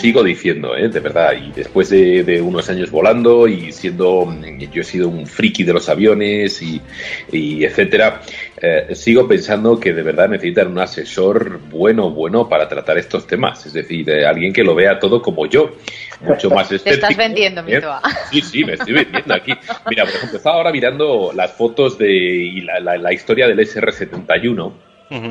sigo diciendo, ¿eh? de verdad, y después de, de unos años volando y siendo, mm, yo he sido un friki de los aviones y, y etcétera, eh, sigo pensando que de verdad necesitan un asesor bueno, bueno para tratar estos temas. Es decir, eh, alguien que lo vea todo como yo, mucho más Te estético. estás vendiendo, ¿eh? Mitoa. Sí, sí, me estoy vendiendo aquí. Mira, por ejemplo, estaba ahora mirando las fotos de y la, la- la historia del SR-71.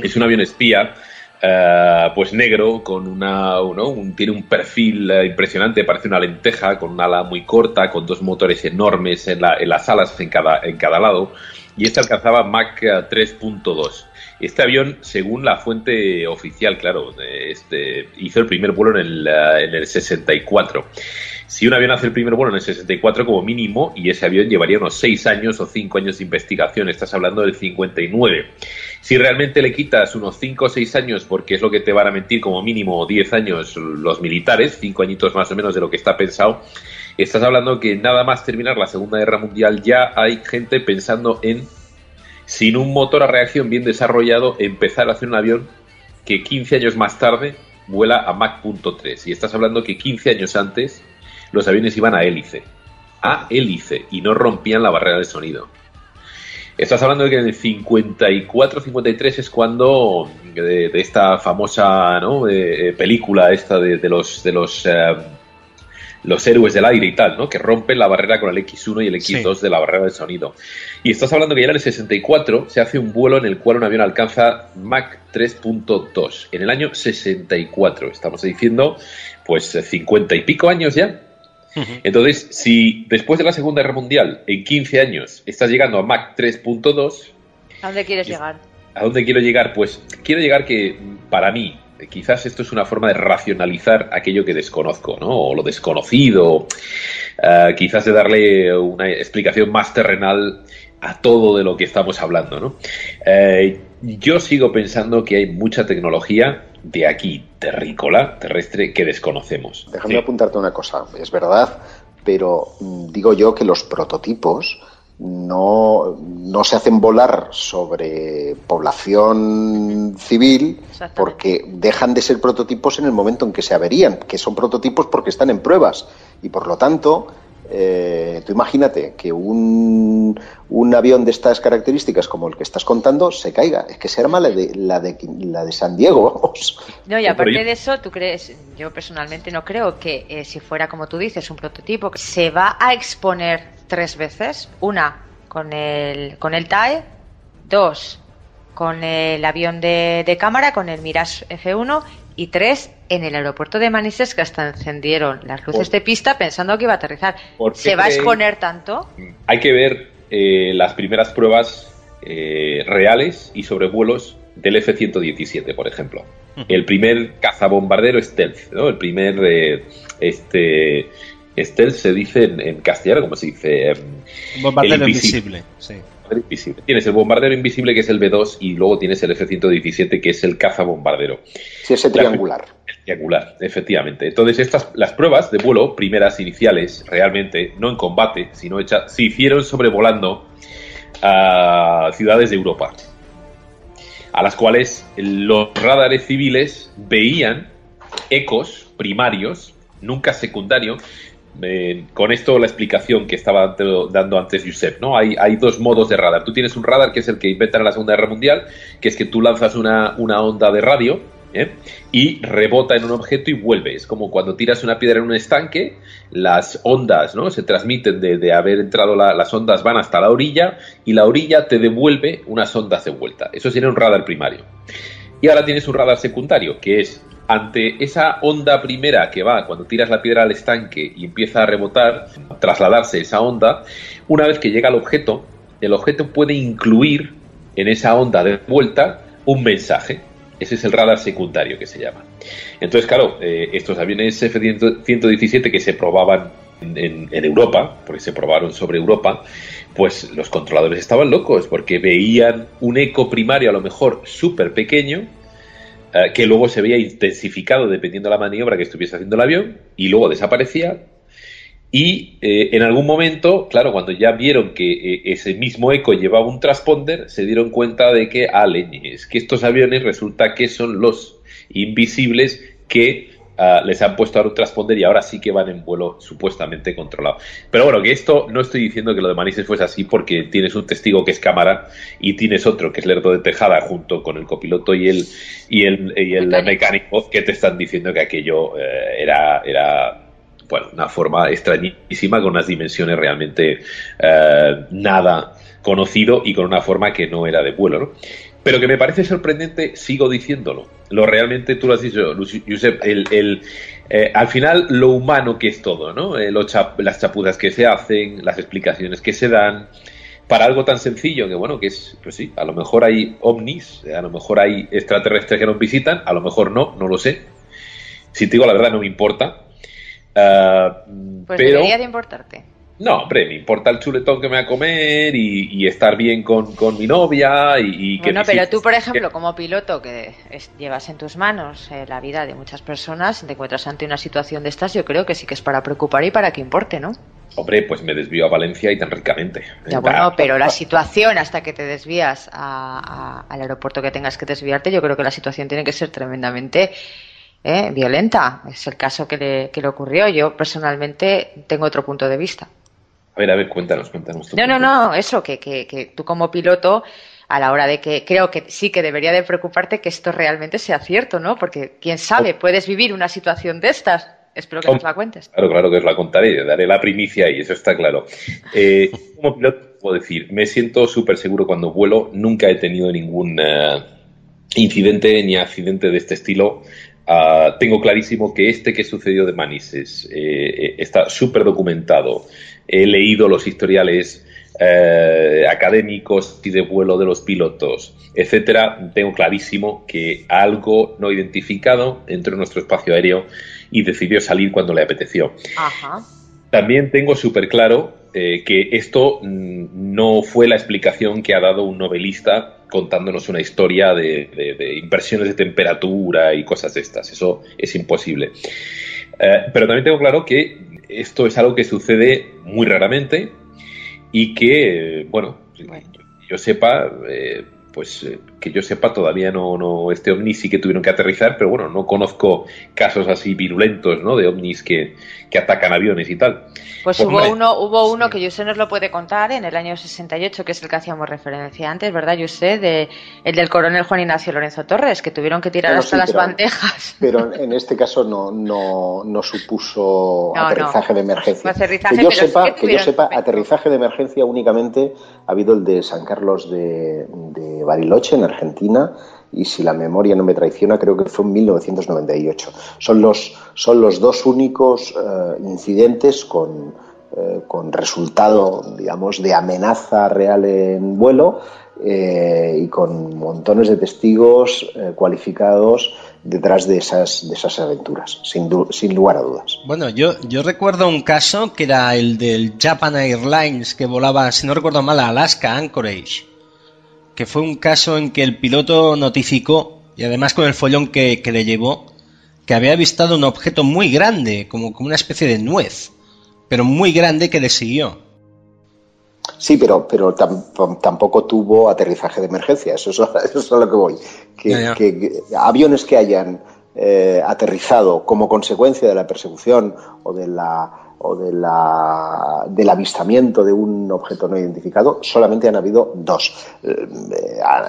Es un avión espía, eh, pues negro, con una, un- tiene un perfil eh, impresionante, parece una lenteja, con un ala muy corta, con dos motores enormes en, la- en las alas en cada, en cada lado, y este alcanzaba Mach eh, 3.2. Este avión, según la fuente oficial, claro, este, hizo el primer vuelo en el, eh, en el 64. Si un avión hace el primer vuelo en el 64 como mínimo, y ese avión llevaría unos 6 años o 5 años de investigación, estás hablando del 59. Si realmente le quitas unos 5 o 6 años, porque es lo que te van a mentir como mínimo 10 años los militares, 5 añitos más o menos de lo que está pensado, estás hablando que nada más terminar la Segunda Guerra Mundial ya hay gente pensando en, sin un motor a reacción bien desarrollado, empezar a hacer un avión que 15 años más tarde vuela a Mach .3. Y estás hablando que 15 años antes los aviones iban a hélice. A hélice. Y no rompían la barrera de sonido. Estás hablando de que en el 54-53 es cuando de, de esta famosa ¿no? Eh, película esta de, de los de los eh, los héroes del aire y tal, ¿no? Que rompen la barrera con el X1 y el X2 de la barrera de sonido. Y estás hablando que ya en el 64 se hace un vuelo en el cual un avión alcanza Mach 3.2. En el año 64. Estamos diciendo, pues, 50 y pico años ya. Entonces, si después de la Segunda Guerra Mundial, en 15 años, estás llegando a Mach 3.2, ¿A dónde quieres llegar? ¿a dónde quiero llegar? Pues quiero llegar que, para mí, quizás esto es una forma de racionalizar aquello que desconozco, ¿no? O lo desconocido, eh, quizás de darle una explicación más terrenal a todo de lo que estamos hablando, ¿no? Eh, yo sigo pensando que hay mucha tecnología de aquí, terrícola, terrestre, que desconocemos. Déjame Sí. apuntarte una cosa, es verdad, pero mm, digo yo que los prototipos no, no se hacen volar sobre población civil porque dejan de ser prototipos en el momento en que se averían, que son prototipos porque están en pruebas y por lo tanto, eh, tú imagínate que un, un avión de estas características como el que estás contando se caiga, es que se arma la de, la de, la de San Diego, vamos. No, y aparte de eso, ¿tú crees? Yo personalmente no creo que eh, si fuera como tú dices, un prototipo, se va a exponer tres veces. Una, con el, con el TAE. Dos, con el avión de, de cámara, con el Mirage F1. Y tres, en el aeropuerto de Manises, que hasta encendieron las luces de pista pensando que iba a aterrizar. ¿Por qué ¿Se va a exponer tanto? Hay que ver eh, las primeras pruebas eh, reales y sobrevuelos del F-117, por ejemplo. El primer cazabombardero stealth, ¿no? El primer, eh, este, stealth se dice en, castellano, como se dice? Em, bombardero invisible, sí. Invisible. Tienes el bombardero invisible que es el B2 y luego tienes el F-117 que es el cazabombardero. Sí, ese triangular. El triangular, efectivamente. Entonces, estas, las pruebas de vuelo, primeras iniciales, realmente, no en combate, sino hechas, se hicieron sobrevolando a ciudades de Europa a las cuales los radares civiles veían ecos primarios, nunca secundarios. Con esto la explicación que estaba dando antes Josep, ¿no? Hay, dos modos de radar. Tú tienes un radar que es el que inventan en la Segunda Guerra Mundial, que es que tú lanzas una, una onda de radio ¿eh? y rebota en un objeto y vuelve. Es como cuando tiras una piedra en un estanque, las ondas ¿no? se transmiten de, haber entrado, las ondas van hasta la orilla y la orilla te devuelve unas ondas de vuelta. Eso sería un radar primario. Y ahora tienes un radar secundario, que es ante esa onda primera que va cuando tiras la piedra al estanque y empieza a rebotar, trasladarse esa onda, una vez que llega al objeto, el objeto puede incluir en esa onda de vuelta un mensaje. Ese es el radar secundario que se llama. Entonces, claro, eh, estos aviones F-117 que se probaban en, Europa, porque se probaron sobre Europa, pues los controladores estaban locos porque veían un eco primario a lo mejor súper pequeño, eh, que luego se veía intensificado dependiendo de la maniobra que estuviese haciendo el avión, y luego desaparecía, y eh, en algún momento, claro, cuando ya vieron que eh, ese mismo eco llevaba un transponder, se dieron cuenta de que, ah, leñes, que estos aviones resulta que son los invisibles que ah, les han puesto ahora un transponder y ahora sí que van en vuelo supuestamente controlado. Pero bueno, que esto no estoy diciendo que lo de Manises fuese así porque tienes un testigo que es cámara y tienes otro que es Lerdo de Tejada junto con el copiloto y el, y el, y el mecánico que te están diciendo que aquello eh, era, era bueno, una forma extrañísima con unas dimensiones realmente eh, nada conocido y con una forma que no era de vuelo, ¿no? Pero que me parece sorprendente, sigo diciéndolo. Lo realmente, tú lo has dicho, Josep, el, eh, al final lo humano que es todo, ¿no? Eh, las chapuzas que se hacen, las explicaciones que se dan, para algo tan sencillo que, bueno, que es, pues sí, a lo mejor hay ovnis, a lo mejor hay extraterrestres que nos visitan, a lo mejor no, no lo sé. Si te digo la verdad, no me importa, Ah, pues debería de importarte. No, hombre, me importa el chuletón que me va a comer y, estar bien con, mi novia y, que... Bueno, pero tú, por ejemplo, como piloto que llevas en tus manos eh, la vida de muchas personas, te encuentras ante una situación de estas, yo creo que sí que es para preocupar y para que importe, ¿no? Hombre, pues me desvío a Valencia y tan ricamente. Ya, bueno, pero la situación hasta que te desvías al aeropuerto que tengas que desviarte, yo creo que la situación tiene que ser tremendamente ¿eh? violenta. Es el caso que le, que le ocurrió. Yo personalmente tengo otro punto de vista. A ver, a ver, cuéntanos, cuéntanos. No, no, no, eso, que, que, que, tú como piloto, a la hora de que creo que sí que debería de preocuparte que esto realmente sea cierto, ¿no? Porque quién sabe, oh. puedes vivir una situación de estas. Espero que nos la cuentes. Claro, claro que os la contaré, daré la primicia y eso está claro. Eh, como piloto puedo decir, me siento súper seguro cuando vuelo, nunca he tenido ningún eh, incidente ni accidente de este estilo. Ah, tengo clarísimo que este que sucedió de Manises eh, está súper documentado. He leído los historiales eh, académicos y de vuelo de los pilotos, etcétera. Tengo clarísimo que algo no identificado entró en nuestro espacio aéreo y decidió salir cuando le apeteció. También tengo súper claro eh, que esto mm, no fue la explicación que ha dado un novelista contándonos una historia de, impresiones de temperatura y cosas de estas. Eso es imposible. Eh, pero también tengo claro que esto es algo que sucede muy raramente y que, bueno, yo sepa, eh, pues eh, que yo sepa todavía no, no, este ovni sí que tuvieron que aterrizar, pero bueno, no conozco casos así virulentos, ¿no? De ovnis que, que atacan aviones y tal. Pues, hubo uno, hubo uno que José nos lo puede contar en el año 68, que es el que hacíamos referencia antes, ¿verdad, José? De, el del coronel Juan Ignacio Lorenzo Torres, que tuvieron que tirar hasta las bandejas. Pero en este caso no, no, no supuso aterrizaje de emergencia. que yo sepa, que yo sepa, aterrizaje de emergencia únicamente ha habido el de San Carlos de, de Bariloche, en Argentina, y si la memoria no me traiciona, creo que fue en 1998. Son los, son los dos únicos eh, incidentes con, eh, con resultado, digamos, de amenaza real en vuelo eh, y con montones de testigos cualificados detrás de esas, de esas aventuras, sin, sin, lugar a dudas. Bueno, yo, yo recuerdo un caso que era el del Japan Airlines que volaba, si no recuerdo mal, a Alaska, Anchorage, que fue un caso en que el piloto notificó, y además con el follón que, que le llevó, que había avistado un objeto muy grande, como, como una especie de nuez, pero muy grande que le siguió. Sí, pero, pero tampoco tuvo aterrizaje de emergencia, eso es, eso es a lo que voy. Que, Ya, ya. que aviones que hayan eh, aterrizado como consecuencia de la persecución o de la o de la, del avistamiento de un objeto no identificado, solamente han habido dos. Eh,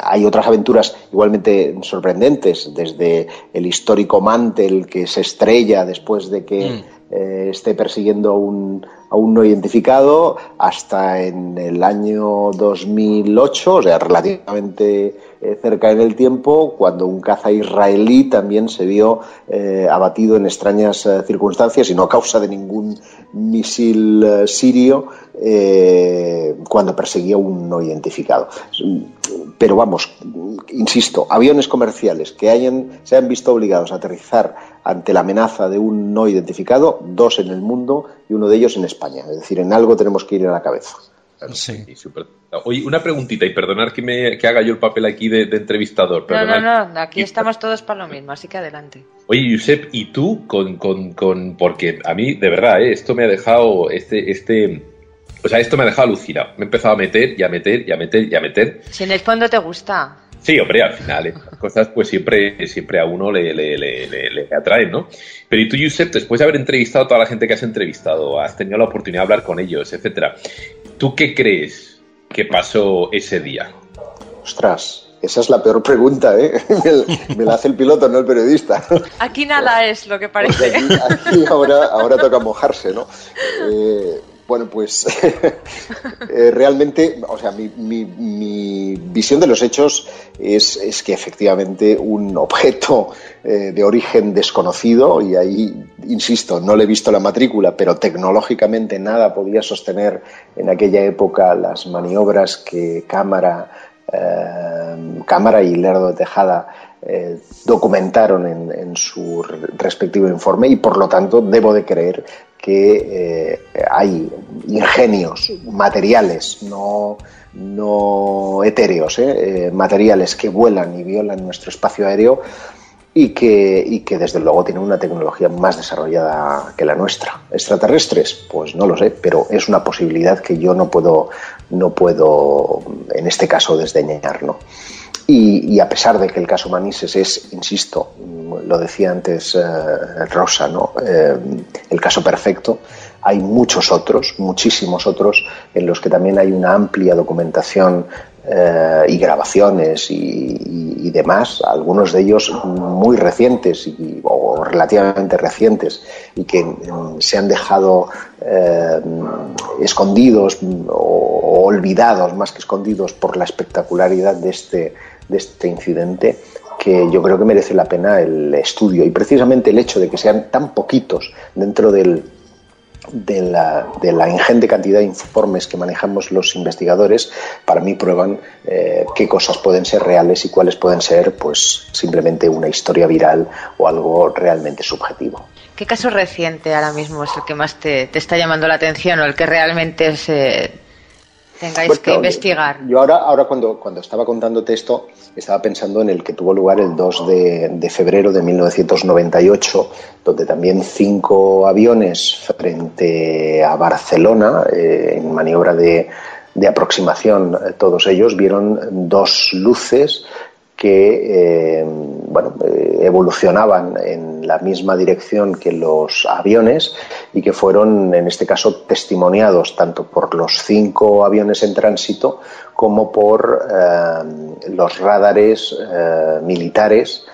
hay otras aventuras igualmente sorprendentes, desde el histórico Mantel que se estrella después de que Mm. eh, esté persiguiendo a un, a un no identificado, hasta en el año 2008, o sea, relativamente eh, cerca en el tiempo, cuando un caza israelí también se vio eh, abatido en extrañas eh, circunstancias y no a causa de ningún misil sirio cuando perseguía un no identificado. Pero vamos, insisto, aviones comerciales que hayan, se han visto obligados a aterrizar ante la amenaza de un no identificado, dos en el mundo y uno de ellos en España. Es decir, en algo tenemos que ir a la cabeza. Claro, Sí. sí, súper. Oye, una preguntita y perdonar que, me, que haga yo el papel aquí de, de entrevistador. No, no, no, aquí estamos todos para lo mismo, así que adelante. Oye, Josep, ¿y tú con, con, con porque a mí, de verdad, ¿eh? esto me ha dejado, este, este, o sea, esto me ha dejado alucinado. Me he empezado a meter y a meter y a meter y a meter. Si en el fondo te gusta. Sí, hombre, al final, ¿eh? las cosas pues siempre, siempre a uno le, le, le, le, le atraen, ¿no? Pero y tú, Josep, después de haber entrevistado a toda la gente que has entrevistado, has tenido la oportunidad de hablar con ellos, etcétera, ¿tú qué crees que pasó ese día? Ostras, esa es la peor pregunta, ¿eh? Me, me la hace el piloto, no el periodista. Aquí nada es lo que parece. aquí, aquí ahora, ahora toca mojarse, ¿no? Eh, bueno, pues eh, realmente, o sea, mi, mi- visión de los hechos es, es que efectivamente un objeto eh, de origen desconocido, y ahí, insisto, no le he visto la matrícula, pero tecnológicamente nada podía sostener en aquella época las maniobras que cámara, eh, cámara y Lerdo de Tejada eh, documentaron en, en su re- respectivo informe y por lo tanto debo de creer que eh, hay ingenios materiales, no, no etéreos, ¿eh? Eh, materiales que vuelan y violan nuestro espacio aéreo y que, y que desde luego tienen una tecnología más desarrollada que la nuestra. ¿Extraterrestres? Pues no lo sé, pero es una posibilidad que yo no puedo, no puedo en este caso desdeñar. ¿no? Y, y a pesar de que el caso Manises es, insisto, lo decía antes eh, Rosa, ¿no? Eh, el caso perfecto, hay muchos otros, muchísimos otros, en los que también hay una amplia documentación eh, y grabaciones y, demás, algunos de ellos muy recientes o relativamente recientes y que mm, se han dejado escondidos mm, o, o olvidados, más que escondidos, por la espectacularidad de este, de este incidente que yo creo que merece la pena el estudio y precisamente el hecho de que sean tan poquitos dentro del, de la, de la ingente cantidad de informes que manejamos los investigadores, para mí prueban eh, qué cosas pueden ser reales y cuáles pueden ser pues simplemente una historia viral o algo realmente subjetivo. ¿Qué caso reciente ahora mismo es el que más te, te está llamando la atención o el que realmente se tengáis que investigar? Yo ahora, ahora cuando, cuando estaba contándote esto, estaba pensando en el que tuvo lugar el 2 de, de febrero de 1998, donde también cinco aviones frente a Barcelona, eh, en maniobra de, de aproximación, eh, todos ellos vieron dos luces que eh, bueno, eh, evolucionaban en la misma dirección que los aviones y que fueron, en este caso, testimoniados tanto por los cinco aviones en tránsito como por eh, los radares militares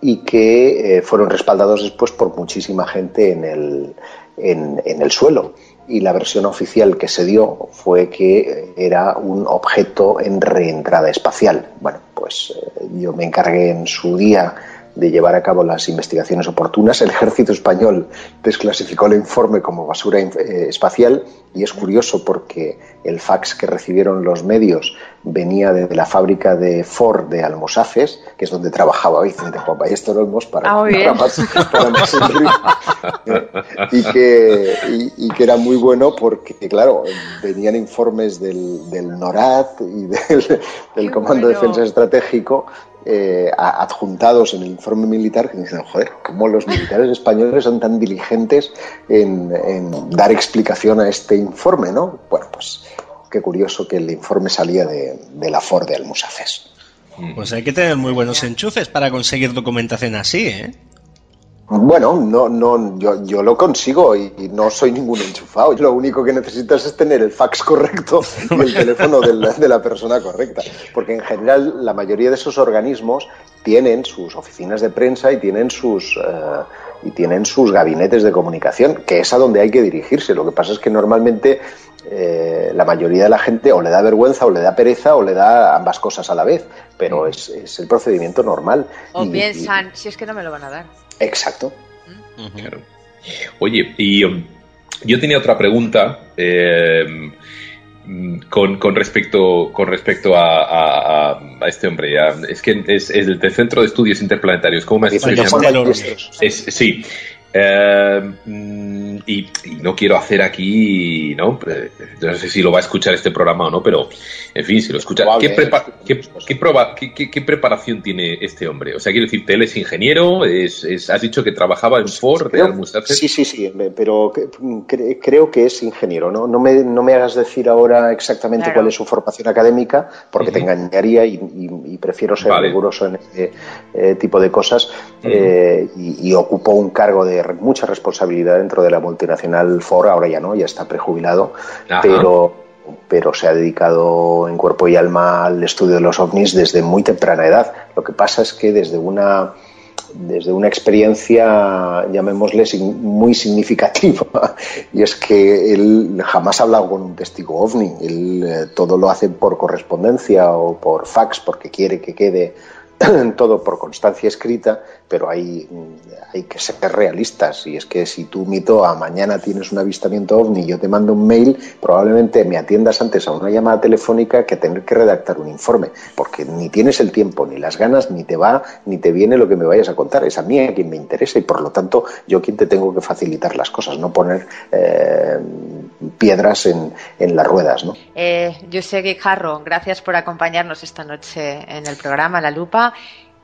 y que fueron respaldados después por muchísima gente en el, en el suelo y la versión oficial que se dio fue que era un objeto en reentrada espacial. Bueno, pues eh, yo me encargué en su día de llevar a cabo las investigaciones oportunas. El ejército español desclasificó el informe como basura eh, espacial y es curioso porque el fax que recibieron los medios venía de la fábrica de Ford de Almosafes, que es donde trabajaba Vicente Juan Ballester Olmos para, Ah, para más, para más y, que, y, y que era muy bueno porque, claro, venían informes del, del NORAD y del, Comando de. Defensa Estratégico eh, adjuntados en el informe militar que dicen, joder, cómo los militares españoles son tan diligentes en, dar explicación a este informe, ¿no? Bueno, pues qué curioso que el informe salía de, de la Ford de Almusafes. Pues hay que tener muy buenos enchufes para conseguir documentación así, ¿eh? Bueno, no, no, yo, yo lo consigo y, y no soy ningún enchufado. Lo único que necesitas es tener el fax correcto y el teléfono de la, de la persona correcta. Porque en general la mayoría de esos organismos tienen sus oficinas de prensa y tienen sus eh, y tienen sus gabinetes de comunicación, que es a donde hay que dirigirse. Lo que pasa es que normalmente eh, la mayoría de la gente o le da vergüenza o le da pereza o le da ambas cosas a la vez. Pero es, es el procedimiento normal. O Y- y- piensan, si es que no me lo van a dar. Exacto. Claro. Oye, y um, yo tenía otra pregunta eh, con, con respecto, con respecto a, a- a- a este hombre. ya. Es que es, es del Centro de Estudios Interplanetarios. ¿Cómo me has dicho que se llama? Es- sí. Eh, y, y no quiero hacer aquí, ¿no? Eh, No sé si lo va a escuchar este programa o no, pero en fin, si lo escucha. ¿Qué, prepa- qué- qué proba- qué- qué- qué preparación tiene este hombre? O sea, quiero decirte, él es ingeniero, es, es- has dicho que trabajaba en Ford Creo-. Sí, sí, sí, pero cre- creo que es ingeniero. No, no, me, no me hagas decir ahora exactamente Claro. cuál es su formación académica, porque te engañaría y, y- y prefiero ser Vale. riguroso en este eh, tipo de cosas. eh, y, y ocupó un cargo de mucha responsabilidad dentro de la multinacional Ford, ahora ya no, ya está prejubilado, Ajá. pero pero se ha dedicado en cuerpo y alma al estudio de los ovnis desde muy temprana edad. Lo que pasa es que desde una desde una experiencia, llamémosle, muy significativa, y es que él jamás ha hablado con un testigo ovni, él eh, todo lo hace por correspondencia o por fax, porque quiere que quede todo por constancia escrita, pero hay, mm, hay que ser realistas. Y es que si tú, Mito, a mañana tienes un avistamiento ovni y yo te mando un mail, probablemente me atiendas antes a una llamada telefónica que tener que redactar un informe, porque ni tienes el tiempo, ni las ganas, ni te va, ni te viene lo que me vayas a contar. Es a mí a quien me interesa y por lo tanto yo quien te tengo que facilitar las cosas, no poner eh, piedras en, en las ruedas. ¿no? Eh, José Guijarro, gracias por acompañarnos esta noche en el programa La Lupa.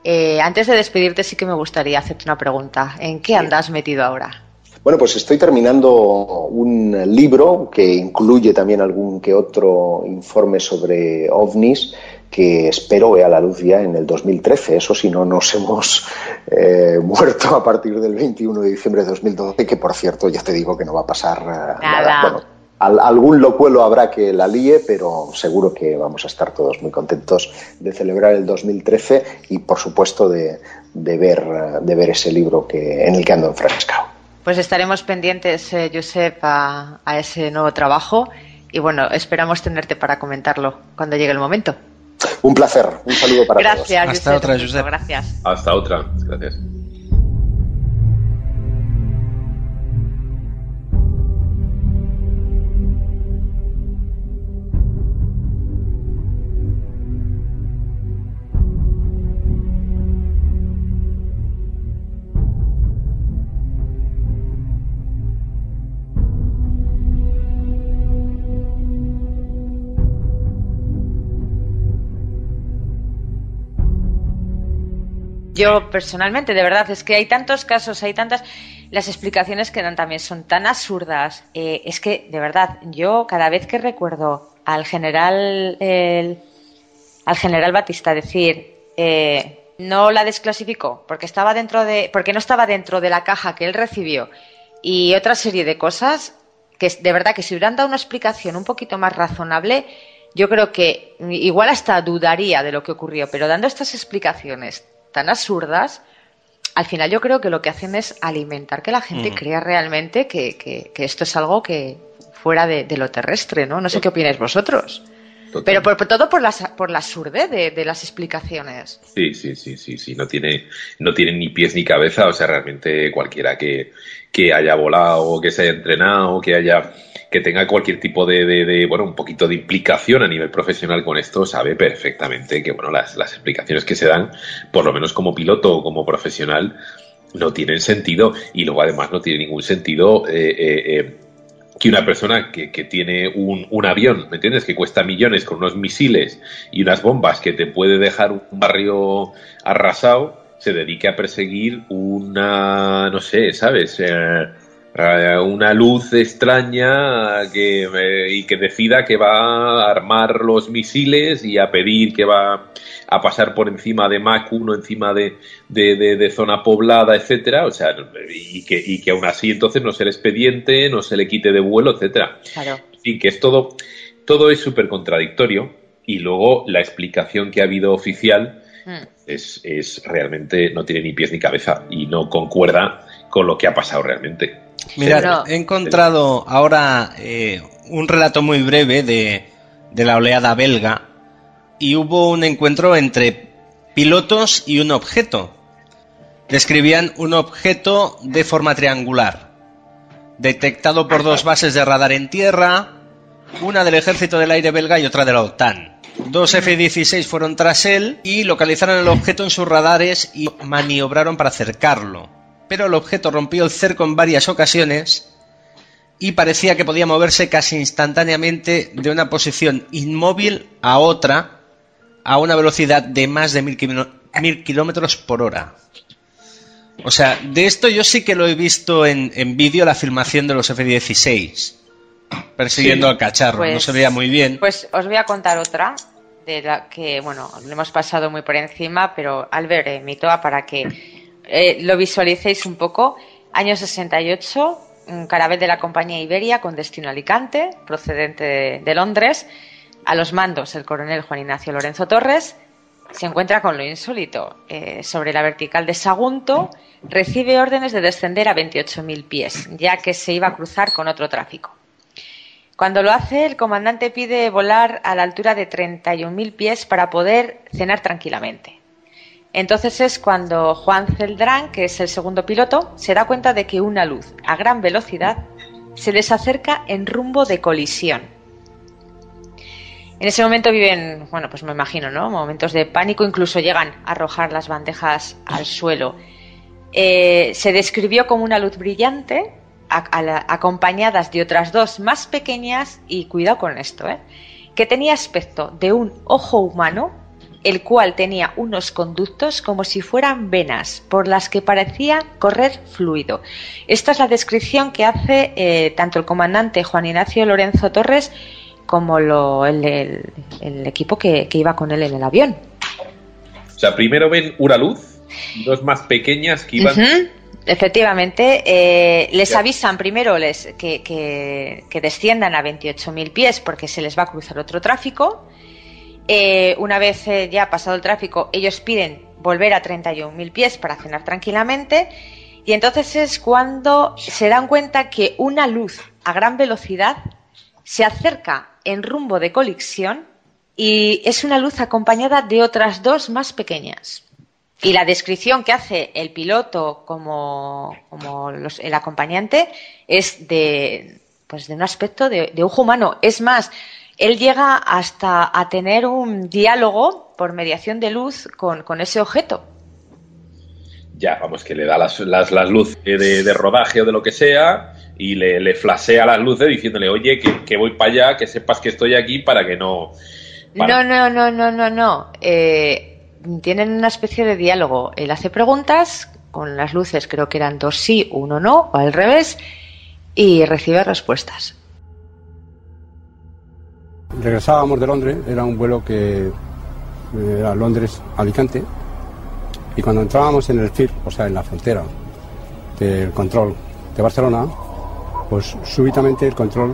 Eh, antes de despedirte, sí que me gustaría hacerte una pregunta. ¿En qué andas metido ahora? Bueno, pues estoy terminando un libro que incluye también algún que otro informe sobre ovnis que espero vea la luz ya en el 2013. Eso si no nos hemos eh, muerto a partir del 21 de diciembre de 2012, que por cierto ya te digo que no va a pasar eh, nada. Bueno, al- algún locuelo habrá que la líe, pero seguro que vamos a estar todos muy contentos de celebrar el 2013 y por supuesto de, de ver, de ver ese libro que, en el que ando enfrascado. Pues estaremos pendientes, eh, Josep, a, a ese nuevo trabajo y bueno, esperamos tenerte para comentarlo cuando llegue el momento. Un placer, un saludo para todos. Gracias, Hasta Josep. otra, un beso, Josep. Gracias. Hasta otra. Gracias. Yo personalmente, de verdad, es que hay tantos casos, hay tantas... Las explicaciones que dan también son tan absurdas. Eh, es que, de verdad, yo cada vez que recuerdo al general, al general Batista decir, eh, no la desclasificó porque estaba dentro de, porque no estaba dentro de la caja que él recibió y otra serie de cosas que de verdad que si hubieran dado una explicación un poquito más razonable, yo creo que igual hasta dudaría de lo que ocurrió, pero dando estas explicaciones tan absurdas, al final yo creo que lo que hacen es alimentar que la gente Mm. crea realmente que, que- que esto es algo que fuera de, de lo terrestre, ¿no? No sé qué opináis vosotros. Pero por, por todo por la, por la surde de, de las explicaciones. Sí, sí, sí, sí, sí. No tiene, no tiene ni pies ni cabeza. O sea, realmente cualquiera que, que haya volado, que se haya entrenado, que haya que tenga cualquier tipo de, bueno, un poquito de implicación a nivel profesional con esto, sabe perfectamente que, bueno, las, explicaciones que se dan, por lo menos como piloto o como profesional, no tienen sentido. Y luego, además, no tiene ningún sentido eh, eh, eh, que una persona que, que tiene un, un avión, ¿me entiendes? Que cuesta millones con unos misiles y unas bombas que te puede dejar un barrio arrasado, se dedique a perseguir una, no sé, ¿sabes? Eh, una luz extraña que, eh, y que decida que va a armar los misiles y a pedir que va a pasar por encima de Mach 1, encima de, de, de- de zona poblada, etcétera, o sea, y que, y que aún así entonces no se le expediente, no se le quite de vuelo, etcétera. Claro. Y que es todo, todo es súper contradictorio y luego la explicación que ha habido oficial Mm. es, es realmente no tiene ni pies ni cabeza y no concuerda con lo que ha pasado realmente. Mirad, No. he encontrado ahora eh, un relato muy breve de, de la oleada belga y hubo un encuentro entre pilotos y un objeto. Describían un objeto de forma triangular, detectado por dos bases de radar en tierra, una del ejército del aire belga y otra de la OTAN. Dos F-16 fueron tras él y localizaron el objeto en sus radares y maniobraron para acercarlo. Pero el objeto rompió el cerco en varias ocasiones y parecía que podía moverse casi instantáneamente de una posición inmóvil a otra a una velocidad de más de mil kilómetros por hora. O sea, de esto yo sí que lo he visto en, en vídeo, la filmación de los F-16 persiguiendo Sí. al cacharro. no Pues- se veía muy bien. Pues os voy a contar otra de la que, bueno, lo hemos pasado muy por encima, pero Albert eh, Mitoa para que eh, lo visualicéis un poco. Año 68, un carabel de la compañía Iberia con destino a Alicante, procedente de, Londres. A los mandos el coronel Juan Ignacio Lorenzo Torres se encuentra con lo insólito. Eh, sobre la vertical de Sagunto recibe órdenes de descender a 28.000 pies, ya que se iba a cruzar con otro tráfico. Cuando lo hace, el comandante pide volar a la altura de 31.000 pies para poder cenar tranquilamente. Entonces es cuando Juan Celdrán, que es el segundo piloto, se da cuenta de que una luz a gran velocidad se les acerca en rumbo de colisión. En ese momento viven, bueno, pues me imagino, ¿no? Momentos de pánico, incluso llegan a arrojar las bandejas al suelo. Eh, se describió como una luz brillante, acompañadas de otras dos más pequeñas, y cuidado con esto, ¿eh? que tenía aspecto de un ojo humano, el cual tenía unos conductos como si fueran venas, por las que parecía correr fluido. Esta es la descripción que hace eh, tanto el comandante Juan Ignacio Lorenzo Torres como lo- el, el- el equipo que, que iba con él en el avión. O sea, primero ven una luz, dos más pequeñas que iban Efectivamente, eh, les avisan primero les, que, que- que desciendan a 28.000 pies porque se les va a cruzar otro tráfico. Eh, una vez eh, ya pasado el tráfico, ellos piden volver a 31.000 pies para cenar tranquilamente. Y entonces es cuando se dan cuenta que una luz a gran velocidad se acerca en rumbo de colisión y es una luz acompañada de otras dos más pequeñas. Y la descripción que hace el piloto como, como los- el acompañante es de, pues de un aspecto de, de ojo humano. Es más, él llega hasta a tener un diálogo por mediación de luz con, con ese objeto. ya, vamos, que le da las, las, las luces de, de rodaje o de lo que sea y le, le flasea las luces diciéndole, oye, que, que voy para allá, que sepas que estoy aquí para que no... para- No, no, no, no, no, no. Eh, tienen una especie de diálogo. Él hace preguntas con las luces, creo que eran dos sí, uno no, o al revés, y recibe respuestas. Regresábamos de Londres, era un vuelo que eh, era Londres-Alicante, y cuando entrábamos en el FIR, o sea, en la frontera del control de Barcelona, pues súbitamente el control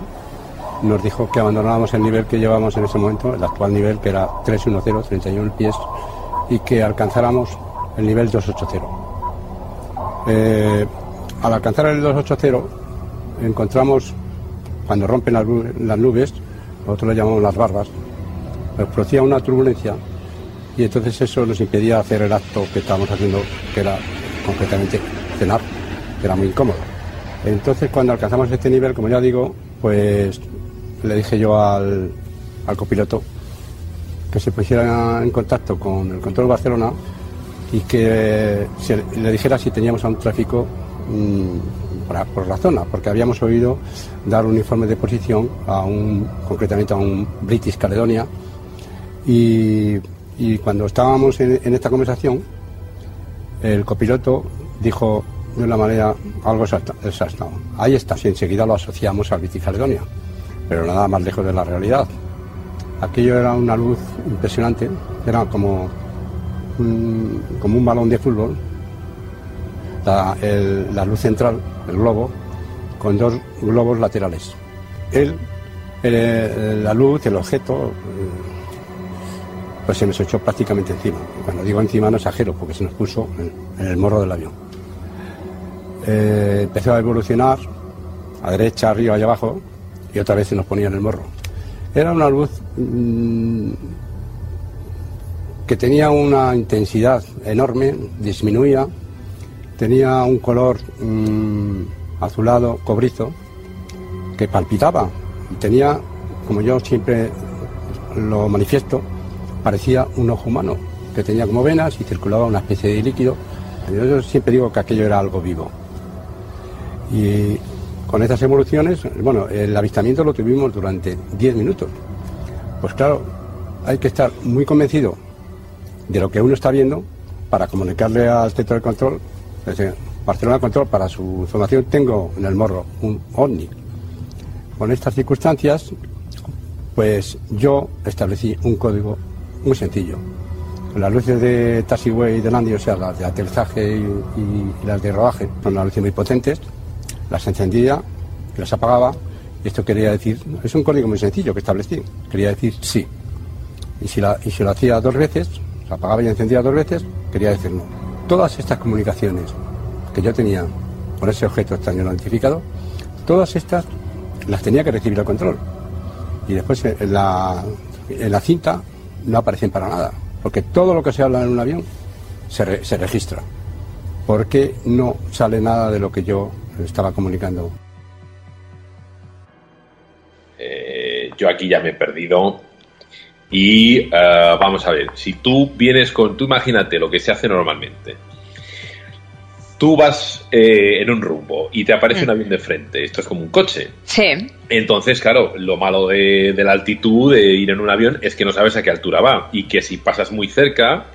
nos dijo que abandonábamos el nivel que llevábamos en ese momento, el actual nivel que era 310, 31 pies, y que alcanzáramos el nivel 280. Eh, al alcanzar el 280 encontramos, cuando rompen las nubes, nosotros le llamamos las barbas, Nos producía una turbulencia y entonces eso nos impedía hacer el acto que estábamos haciendo, que era concretamente cenar, que era muy incómodo. Entonces cuando alcanzamos este nivel, como ya digo, pues le dije yo al, copiloto que se pusiera en contacto con el control Barcelona y que le dijera si teníamos a un tráfico mm, por, la zona, porque habíamos oído dar un informe de posición a un, concretamente a un British Caledonia, y, cuando estábamos en, esta conversación, el copiloto dijo de una manera algo exacta. Ahí está, si enseguida lo asociamos al British Caledonia, pero nada más lejos de la realidad. Aquello era una luz impresionante, era como como un balón de fútbol, la, el- la luz central, el globo, con dos globos laterales. El- la luz, el objeto, eh, pues se nos echó prácticamente encima. Cuando digo encima no exagero, porque se nos puso en, en el morro del avión. Eh, empezó a evolucionar, a derecha, arriba y abajo, y otra vez se nos ponía en el morro. Era una luz mm, que tenía una intensidad enorme, disminuía, tenía un color mm, azulado, cobrizo, que palpitaba y tenía, como yo siempre lo manifiesto, parecía un ojo humano, que tenía como venas y circulaba una especie de líquido. Yo siempre digo que aquello era algo vivo. Y con estas evoluciones, bueno, el avistamiento lo tuvimos durante 10 minutos. Pues claro, hay que estar muy convencido de lo que uno está viendo para comunicarle al centro de control. Es decir, Barcelona Control, para su información, tengo en el morro un ovni. Con estas circunstancias, pues yo establecí un código muy sencillo. Las luces de taxiway de landing, o sea, las de aterrizaje y, y las de rodaje, son las luces muy potentes, las encendía, las apagaba, y esto quería decir, es un código muy sencillo que establecí, quería decir sí. Y si, la, y si lo hacía dos veces, la apagaba y encendía dos veces, quería decir no. Todas estas comunicaciones que yo tenía con ese objeto extraño no identificado, todas estas las tenía que recibir el control. Y después en la, en la cinta no aparecen para nada, porque todo lo que se habla en un avión se, re- se registra. Porque no sale nada de lo que yo estaba comunicando. Eh, yo aquí ya me he perdido. Y eh, vamos a ver, si tú vienes con, tú imagínate lo que se hace normalmente. Tú vas eh, en un rumbo y te aparece un avión de frente, esto es como un coche. Sí, Entonces, claro, lo malo de, de la altitud de ir en un avión es que no sabes a qué altura va y que si pasas muy cerca,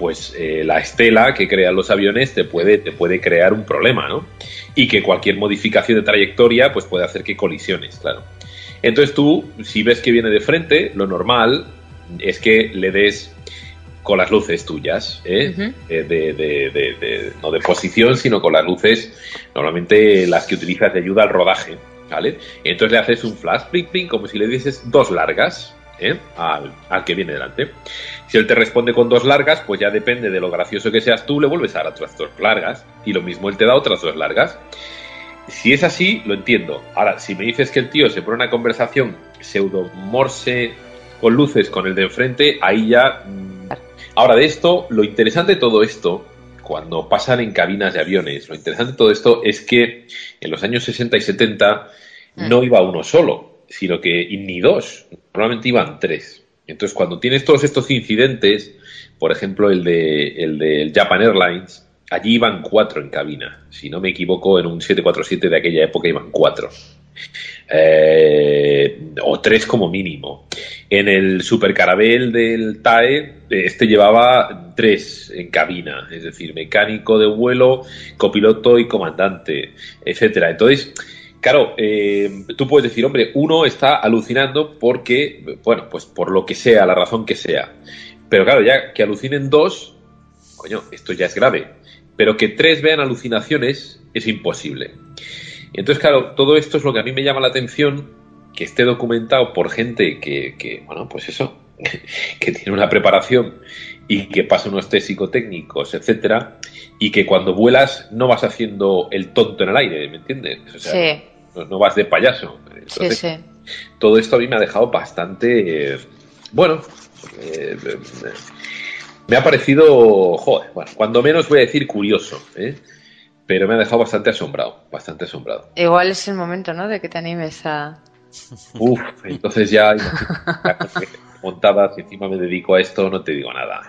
pues eh, la estela que crean los aviones te puede, te puede crear un problema, ¿no? Y que cualquier modificación de trayectoria pues puede hacer que colisiones, claro. Entonces tú, si ves que viene de frente, lo normal es que le des con las luces tuyas, ¿eh? De, de- de- de- no de posición, sino con las luces, normalmente las que utilizas de ayuda al rodaje, ¿vale? Entonces le haces un flash, pling, pling, como si le dieses dos largas ¿eh? al, al que viene delante. Si él te responde con dos largas, pues ya depende de lo gracioso que seas tú, le vuelves a dar otras dos largas, y lo mismo él te da otras dos largas. Si es así, lo entiendo. Ahora, si me dices que el tío se pone una conversación pseudo morse con luces con el de enfrente, ahí ya. mm. Ahora, de esto, lo interesante de todo esto, cuando pasan en cabinas de aviones, lo interesante de todo esto es que en los años 60 y 70 no iba uno solo, sino que ni dos, normalmente iban tres. Entonces, cuando tienes todos estos incidentes, por ejemplo, el de el del Japan Airlines, allí iban cuatro en cabina. Si no me equivoco, en un 747 de aquella época iban cuatro. Eh, o tres como mínimo. En el supercarabel del TAE, este llevaba tres en cabina, es decir, mecánico de vuelo, copiloto y comandante, etcétera. Entonces, claro, eh, tú puedes decir, hombre, uno está alucinando porque, bueno, pues por lo que sea, la razón que sea. Pero claro, ya que alucinen dos, coño, esto ya es grave. Pero que tres vean alucinaciones es imposible. Entonces, claro, todo esto es lo que a mí me llama la atención, que esté documentado por gente que, que, bueno, pues eso, que tiene una preparación y que pasa unos test psicotécnicos, etcétera, y que cuando vuelas no vas haciendo el tonto en el aire, ¿me entiendes? O sea, sí, no, no vas de payaso. sí, Entonces, sí. todo esto a mí me ha dejado bastante, eh, bueno, eh, eh, me ha parecido, joder, bueno, cuando menos voy a decir curioso, ¿eh? pero me ha dejado bastante asombrado, bastante asombrado. Igual es el momento, ¿no? De que te animes a. Uf, entonces ya imagínate, montadas y encima me dedico a esto, no te digo nada.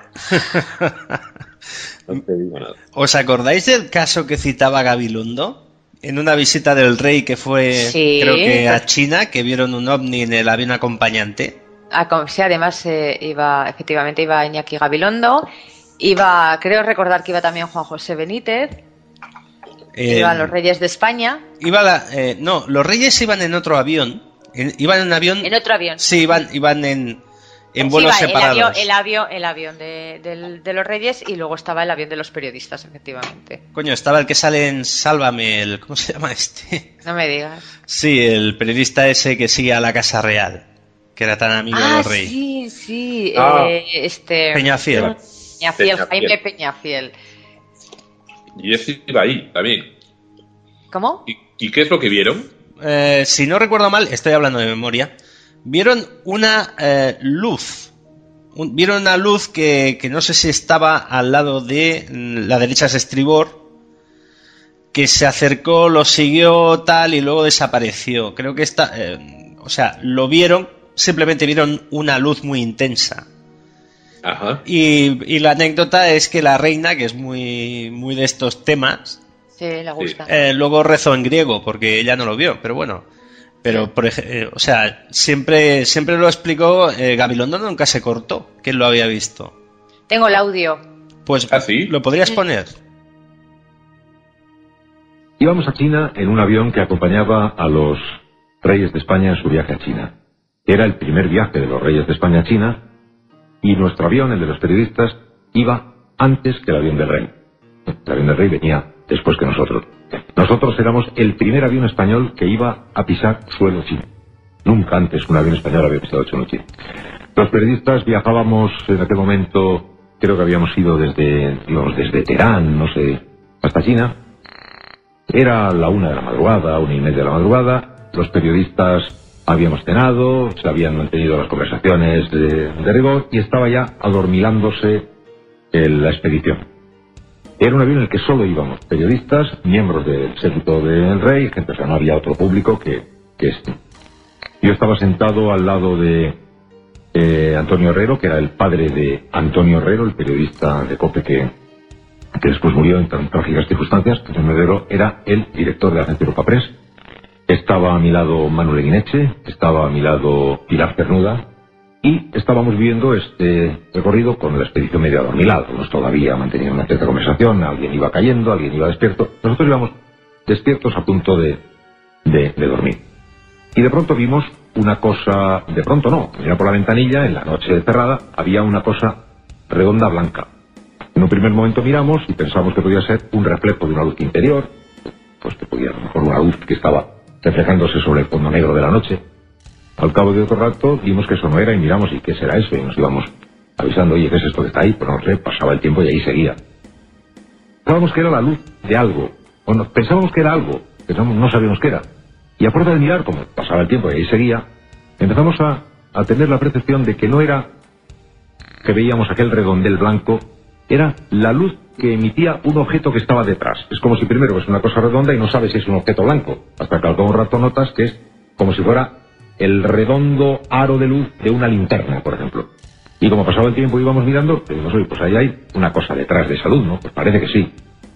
No te digo nada. ¿Os acordáis del caso que citaba Gabilondo? En una visita del rey que fue, Sí. creo que a China, que vieron un ovni en el avión acompañante. Sí, además eh, iba, efectivamente iba Iñaki Gabilondo, iba, creo recordar que iba también Juan José Benítez, Eh, iban los Reyes de España, iba la- eh, no, los reyes iban en otro avión. en- iban en un avión. en otro avión. Sí, iban, iban en, en Sí, vuelos el separados. avión, el avión, el avión de, de los Reyes y luego estaba el avión de los periodistas, efectivamente. Coño, estaba el que sale en Sálvame, el, ¿cómo se llama este? No me digas. Sí, el periodista ese que sigue a la Casa Real, que era tan amigo Ah, del rey. sí, sí, Ah. eh, este... Peñafiel. Peñafiel. Jaime Peñafiel. Y ese iba ahí también. ¿Cómo? ¿Y, y qué es lo que vieron? Eh, si no recuerdo mal, estoy hablando de memoria, vieron una eh, luz. Un- vieron una luz que, que no sé si estaba al lado de mm, la derecha de estribor, que se acercó, lo siguió tal y luego desapareció. Creo que esta, eh, o sea, lo vieron, simplemente vieron una luz muy intensa. Ajá. Y, y la anécdota es que la reina, que es muy, muy de estos temas, Sí, le gusta. eh, luego rezó en griego porque ella no lo vio, pero bueno. Pero, por eh, o sea, siempre, siempre lo explicó, eh, Gabilondo nunca se cortó, que él lo había visto. Tengo el audio. Pues, ¿Ah, sí? ¿lo podrías poner? Íbamos a China en un avión que acompañaba a los reyes de España en su viaje a China. Era el primer viaje de los reyes de España a China y nuestro avión, el de los periodistas, iba antes que el avión del rey. El avión del rey venía después que nosotros. Nosotros éramos el primer avión español que iba a pisar suelo chino. Nunca antes un avión español había pisado suelo chino. Los periodistas viajábamos en aquel momento, creo que habíamos ido desde, íbamos desde Teherán, no sé, hasta China, era la una de la madrugada, una y media de la madrugada. Los periodistas habíamos cenado, se habían mantenido las conversaciones de, de rigor y estaba ya adormilándose el- la expedición. Era un avión en el que solo íbamos periodistas, miembros del séquito del rey, gente, o sea, no había otro público que, que este. Yo estaba sentado al lado de eh, Antonio Herrero, que era el padre de Antonio Herrero, el periodista de COPE que, que después murió en tan trágicas circunstancias. Antonio Herrero era el director de la agencia Europa Press. Estaba a mi lado Manuel Eguineche, estaba a mi lado Pilar Cernuda, y estábamos viendo este recorrido con la expedición adormilada. Nos todavía manteníamos una cierta conversación, alguien iba cayendo, alguien iba despierto. Nosotros íbamos despiertos a punto de, de, de dormir. Y de pronto vimos una cosa, de pronto no, mira por la ventanilla, en la noche cerrada, había una cosa redonda blanca. En un primer momento miramos y pensamos que podía ser un reflejo de una luz interior, pues que podía a lo mejor una luz que estaba reflejándose sobre el fondo negro de la noche. Al cabo de otro rato vimos que eso no era y miramos y qué será eso y nos íbamos avisando, oye, ¿qué es esto que está ahí? Pero no sé, pasaba el tiempo y ahí seguía. Pensábamos que era la luz de algo, o pensábamos que era algo, pensábamos, no sabíamos qué era. Y a fuerza de mirar, como pasaba el tiempo y ahí seguía, empezamos a, a tener la percepción de que no era que veíamos aquel redondel blanco, era la luz que emitía un objeto que estaba detrás. Es como si primero ves una cosa redonda y no sabes si es un objeto blanco, hasta que al cabo un rato notas que es como si fuera el redondo aro de luz de una linterna, por ejemplo. Y como pasaba el tiempo y íbamos mirando, decimos, oye, pues ahí hay una cosa detrás de esa luz, ¿no? Pues parece que sí.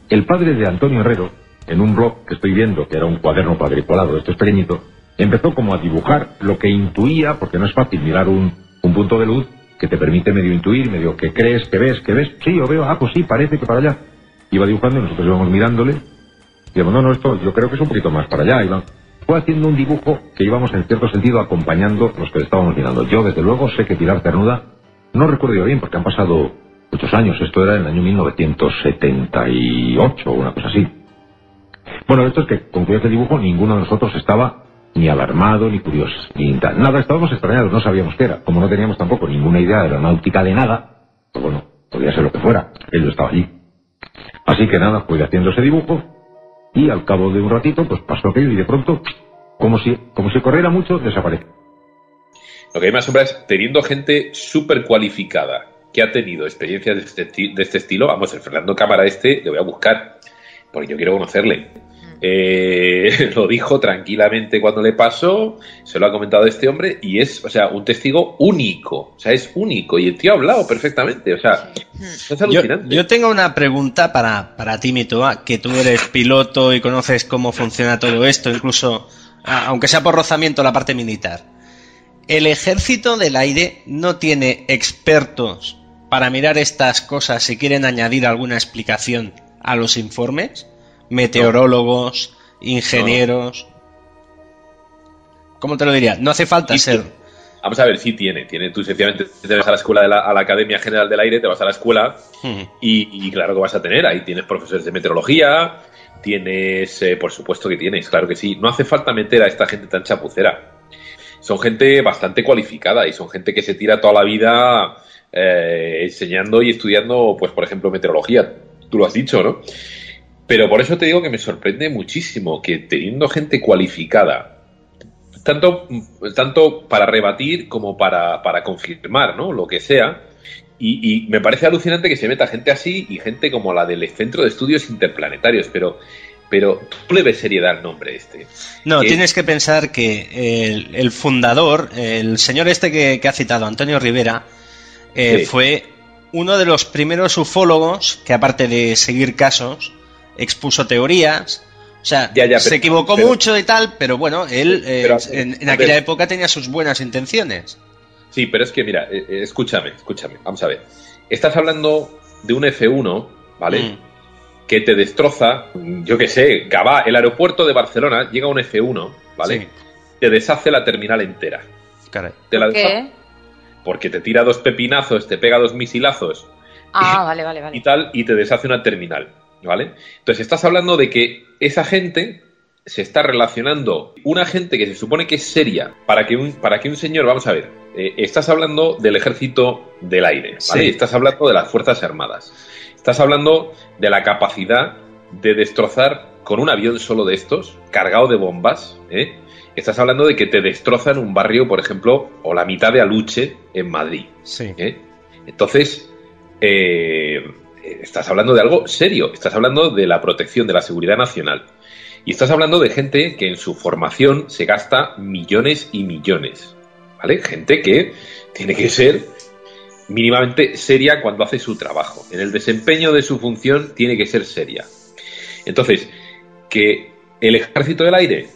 El padre de Antonio Herrero, en un blog que estoy viendo, que era un cuaderno cuadriculado, esto es pequeñito, empezó como a dibujar lo que intuía, porque no es fácil mirar un, un punto de luz te permite medio intuir, medio que crees, que ves, que ves. Sí, yo veo, ah, pues sí, parece que para allá. Iba dibujando y nosotros íbamos mirándole. Y no, no, esto yo creo que es un poquito más para allá. Iba. Fue haciendo un dibujo que íbamos en cierto sentido acompañando los que estábamos mirando. Yo, desde luego, sé que Pilar Cernuda, no recuerdo yo bien porque han pasado muchos años. Esto era en el año 1978 o una cosa así. Bueno, esto es que concluyó este dibujo, ninguno de nosotros estaba ni alarmado, ni curioso, ni tal. Nada, estábamos extrañados, no sabíamos qué era. Como no teníamos tampoco ninguna idea de aeronáutica de nada, pues bueno, podía ser lo que fuera, él estaba allí. Así que nada, fue haciendo ese dibujo, y al cabo de un ratito, pues pasó aquello, y de pronto, como si, como si corriera mucho, desapareció. lo que a mí me es teniendo gente súper cualificada que ha tenido experiencias de este, de este estilo. Vamos, el Fernando Cámara este, le voy a buscar, porque yo quiero conocerle. Eh, lo dijo tranquilamente cuando le pasó, se lo ha comentado este hombre y es, o sea, un testigo único, o sea, es único y el tío ha hablado perfectamente, o sea, es Yo, alucinante. yo tengo una pregunta para, para ti, Mitoa, que tú eres piloto y conoces cómo funciona todo esto, incluso, a- aunque sea por rozamiento, la parte militar. ¿El ejército del aire no tiene expertos para mirar estas cosas si quieren añadir alguna explicación a los informes? Meteorólogos, ingenieros. ¿Cómo te lo diría? No hace falta ser. sí. Vamos a ver, sí tiene, tiene. Tú sencillamente te vas a la escuela de la, a la Academia General del Aire, te vas a la escuela Hmm. y, y claro que vas a tener, ahí tienes profesores de meteorología, tienes, eh, por supuesto que tienes, claro que sí. No hace falta meter a esta gente tan chapucera. Son gente bastante cualificada y son gente que se tira toda la vida eh, enseñando y estudiando, pues por ejemplo, meteorología. Tú lo has dicho, ¿no? Pero por eso te digo que me sorprende muchísimo que teniendo gente cualificada, tanto, tanto para rebatir como para, para confirmar, ¿no? Lo que sea. Y, y me parece alucinante que se meta gente así y gente como la del Centro de Estudios Interplanetarios, pero, pero tú le ves seriedad al nombre este. No, tienes que pensar que el, el fundador, el señor este que, que ha citado, Antonio Rivera, eh, Sí. fue uno de los primeros ufólogos que, aparte de seguir casos, expuso teorías. O sea, Ya, ya, se pero- equivocó pero- mucho y tal, pero bueno, él eh, Pero, en, aquella ver. época tenía sus buenas intenciones. Sí, pero es que mira, eh, eh, escúchame, escúchame, vamos a ver. Estás hablando de un F1, ¿vale? Mm. Que te destroza, yo qué sé, Gabá, el aeropuerto de Barcelona, llega un F1, ¿vale? Sí, Te deshace la terminal entera. caray. Te la ¿Por deshace qué? porque te tira dos pepinazos, te pega dos misilazos Ah, vale, vale, y vale. tal, y te deshace una terminal, ¿vale? Entonces estás hablando de que esa gente se está relacionando, una gente que se supone que es seria, para que un, para que un señor, vamos a ver, eh, estás hablando del ejército del aire, ¿vale? Sí. Estás hablando de las Fuerzas Armadas, estás hablando de la capacidad de destrozar con un avión solo de estos, cargado de bombas, ¿eh? Estás hablando de que te destrozan un barrio, por ejemplo, o la mitad de Aluche en Madrid. Sí. ¿eh? Entonces, eh, estás hablando de algo serio, estás hablando de la protección de la seguridad nacional. Y estás hablando de gente que en su formación se gasta millones y millones. ¿Vale? Gente que tiene que ser mínimamente seria cuando hace su trabajo. En el desempeño de su función tiene que ser seria. Entonces, que el ejército del aire,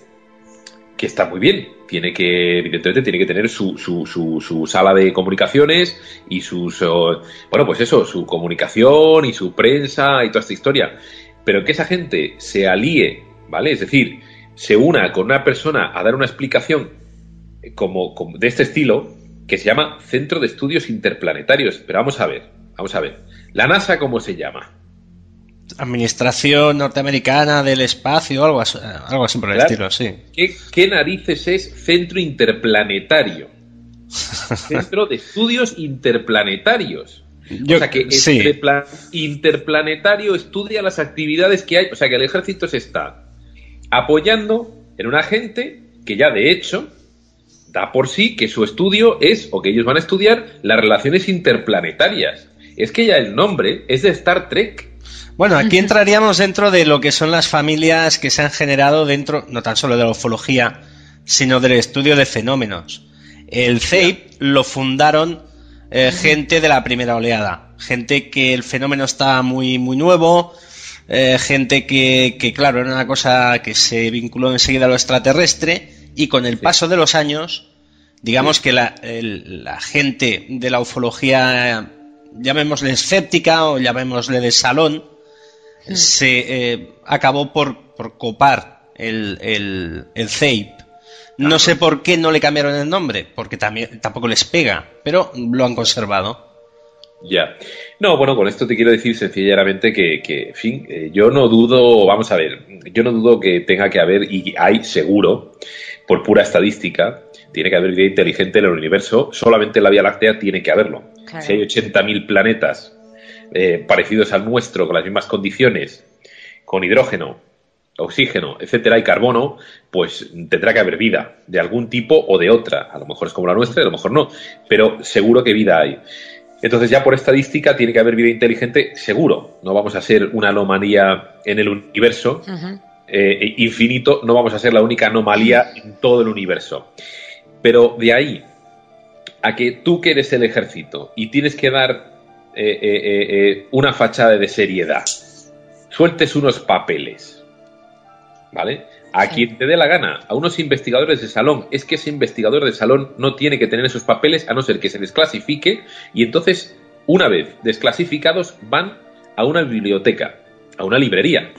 que está muy bien, tiene que, evidentemente, tiene que tener su, su, su, su sala de comunicaciones y sus, oh, bueno, pues eso, su comunicación y su prensa y toda esta historia. Pero que esa gente se alíe, ¿vale? Es decir, se una con una persona a dar una explicación como, como de este estilo, que se llama Centro de Estudios Interplanetarios. Pero vamos a ver, vamos a ver. ¿La NASA cómo se llama? Administración norteamericana del espacio, algo así, algo así por el Claro. estilo, sí. ¿Qué, qué narices es Centro Interplanetario? Centro de Estudios Interplanetarios. Yo- o sea que sí. plan interplanetario estudia las actividades que hay. O sea que el ejército se está apoyando en una gente que ya de hecho da por sí que su estudio es, o que ellos van a estudiar, las relaciones interplanetarias. Es que ya el nombre es de Star Trek. Bueno, aquí entraríamos dentro de lo que son las familias que se han generado dentro, no tan solo de la ufología, sino del estudio de fenómenos. El CEIP lo fundaron eh, gente de la primera oleada, gente que el fenómeno estaba muy, muy nuevo, eh, gente que, que, claro, era una cosa que se vinculó enseguida a lo extraterrestre y con el paso de los años, digamos que la, el- la gente de la ufología, llamémosle escéptica o llamémosle de salón, se eh, acabó por, por copar el, el, el CEIP. No sé por qué no le cambiaron el nombre, porque también tampoco les pega, pero lo han conservado. Ya. No, bueno, con esto te quiero decir sencillamente que, que en fin, eh, yo no dudo, vamos a ver, yo no dudo que tenga que haber, y hay seguro, por pura estadística, tiene que haber vida inteligente en el universo, solamente en la Vía Láctea tiene que haberlo. Claro. Si hay 80.000 planetas eh, parecidos al nuestro, con las mismas condiciones, con hidrógeno, oxígeno, etcétera, y carbono, pues tendrá que haber vida, de algún tipo o de otra. A lo mejor es como la nuestra, a lo mejor no, pero seguro que vida hay. Entonces ya por estadística tiene que haber vida inteligente, seguro. No vamos a ser una anomalía en el universo eh, infinito, no vamos a ser la única anomalía en todo el universo. Pero de ahí a que tú que eres el ejército y tienes que dar eh, eh, una fachada de seriedad, sueltes unos papeles, ¿vale? A quien te dé la gana, a unos investigadores de salón. Es que ese investigador de salón no tiene que tener esos papeles a no ser que se desclasifique y entonces, una vez desclasificados, van a una biblioteca, a una librería,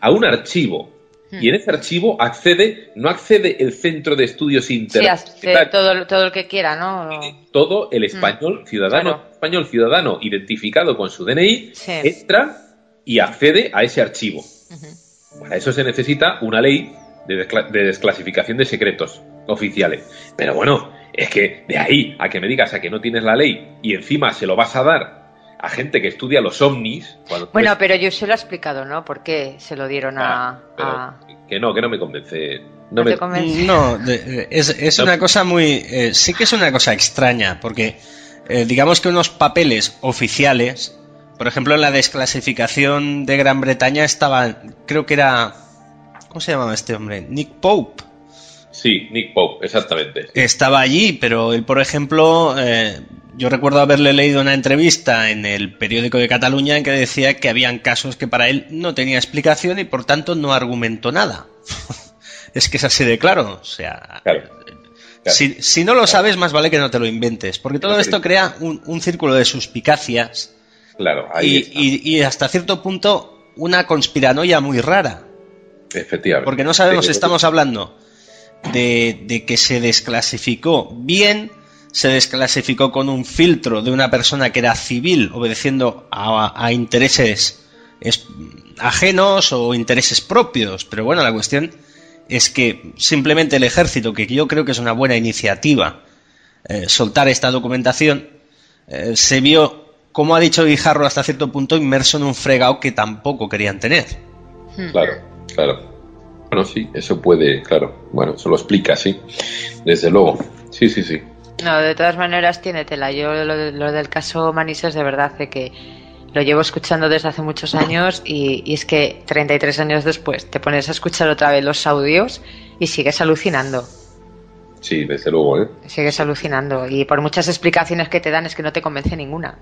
a un archivo. Hmm. Y en ese archivo accede, no accede el centro de estudios internacionales. todo, todo el que quiera, ¿no? Todo el hmm. español, ciudadano español, ciudadano identificado con su DNI, entra y accede a ese archivo. Para eso se necesita una ley de, desclasificación de secretos oficiales. Pero bueno, es que de ahí a que me digas a que no tienes la ley y encima se lo vas a dar a gente que estudia los ovnis. Bueno, pero yo se lo he explicado, ¿no? ¿Por qué se lo dieron a, ah, Que no, que no me convence. No, me... no es, una cosa muy. Eh, sí que es una cosa extraña, porque eh, digamos que unos papeles oficiales por ejemplo, en la desclasificación de Gran Bretaña estaba, creo que era, ¿cómo se llamaba este hombre? Nick Pope. Sí, Nick Pope, exactamente. Estaba allí, pero él, por ejemplo, eh, yo recuerdo haberle leído una entrevista en el periódico de Cataluña en que decía que habían casos que para él no tenía explicación y por tanto no argumentó nada. es que es así de claro. O sea, Si, no lo sabes, más vale que no te lo inventes, porque todo esto crea un, un círculo de suspicacias Claro, y, hasta cierto punto una conspiranoia muy rara. Efectivamente. Porque no sabemos, estamos hablando de, que se desclasificó bien, se desclasificó con un filtro de una persona que era civil, obedeciendo a, intereses ajenos o intereses propios. Pero bueno, la cuestión es que simplemente el ejército, que yo creo que es una buena iniciativa, eh, soltar esta documentación, eh, se vio como ha dicho Guijarro, hasta cierto punto inmerso en un fregado que tampoco querían tener. Hmm. Claro, claro. Bueno, sí, eso puede, claro. Bueno, eso lo explica, sí. Desde luego. Sí, sí, sí. No, de todas maneras tiene tela. Yo lo, del caso Manises de verdad de que lo llevo escuchando desde hace muchos años y, y, es que 33 años después te pones a escuchar otra vez los audios y sigues alucinando. Sí, desde luego, ¿eh? Sigues alucinando y por muchas explicaciones que te dan es que no te convence ninguna.